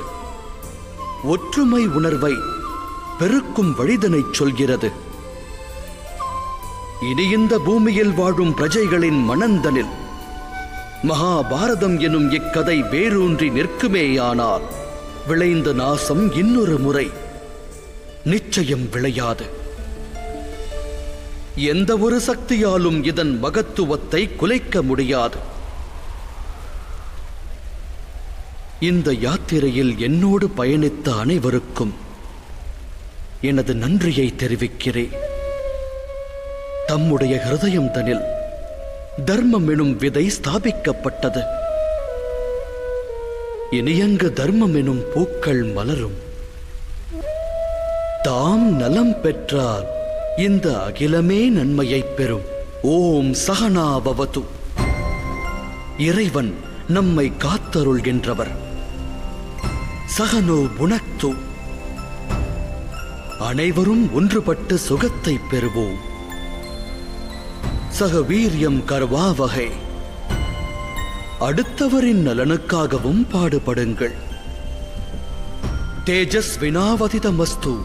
ஒற்றுமை உணர்வை பெருக்கும் வழிதனைச் சொல்கிறது. இனி இந்த பூமியில் வாழும் பிரஜைகளின் மனந்தனில் மகாபாரதம் எனும் இக்கதை வேரூன்றி நிற்குமேயானால் விளைந்த நாசம் இன்னொரு முறை நிச்சயம் விளையாது. எந்த ஒரு சக்தியாலும் இதன் மகத்துவத்தை குலைக்க முடியாது. இந்த யாத்திரையில் என்னோடு பயணித்த அனைவருக்கும் எனது நன்றியை தெரிவிக்கிறேன். தம்முடைய ஹிருதயம் தனில் தர்மம் எனும் விதை ஸ்தாபிக்கப்பட்டது. இனியங்கு தர்மம் எனும் பூக்கள் மலரும். தாம் நலம் பெற்றால் இந்த அகிலமே நன்மையைப் பெறும். ஓம் சகனாபவது இறைவன் நம்மை காத்தருள்கின்றவர். சகனோ புனக்து. அனைவரும் ஒன்றுபட்டு சுகத்தை பெறுவோம். சக வீரியம் கர்வாவகை அடுத்தவரின் நலனுக்காகவும் பாடுபடுங்கள். தேஜஸ் வினாவதிதமஸ்து.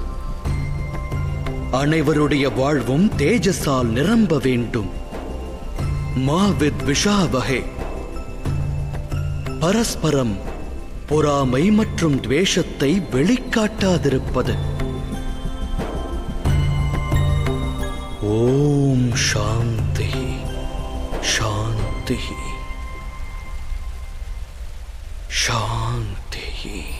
அனைவருடைய வாழ்வும் தேஜஸால் நிரம்ப வேண்டும். மாவித் விஷாவகே. பரஸ்பரம் பொறாமை மற்றும் துவேஷத்தை வெளிக்காட்டாதிருப்பது. ஓம் சாந்தி சாந்தி. சாந்தி.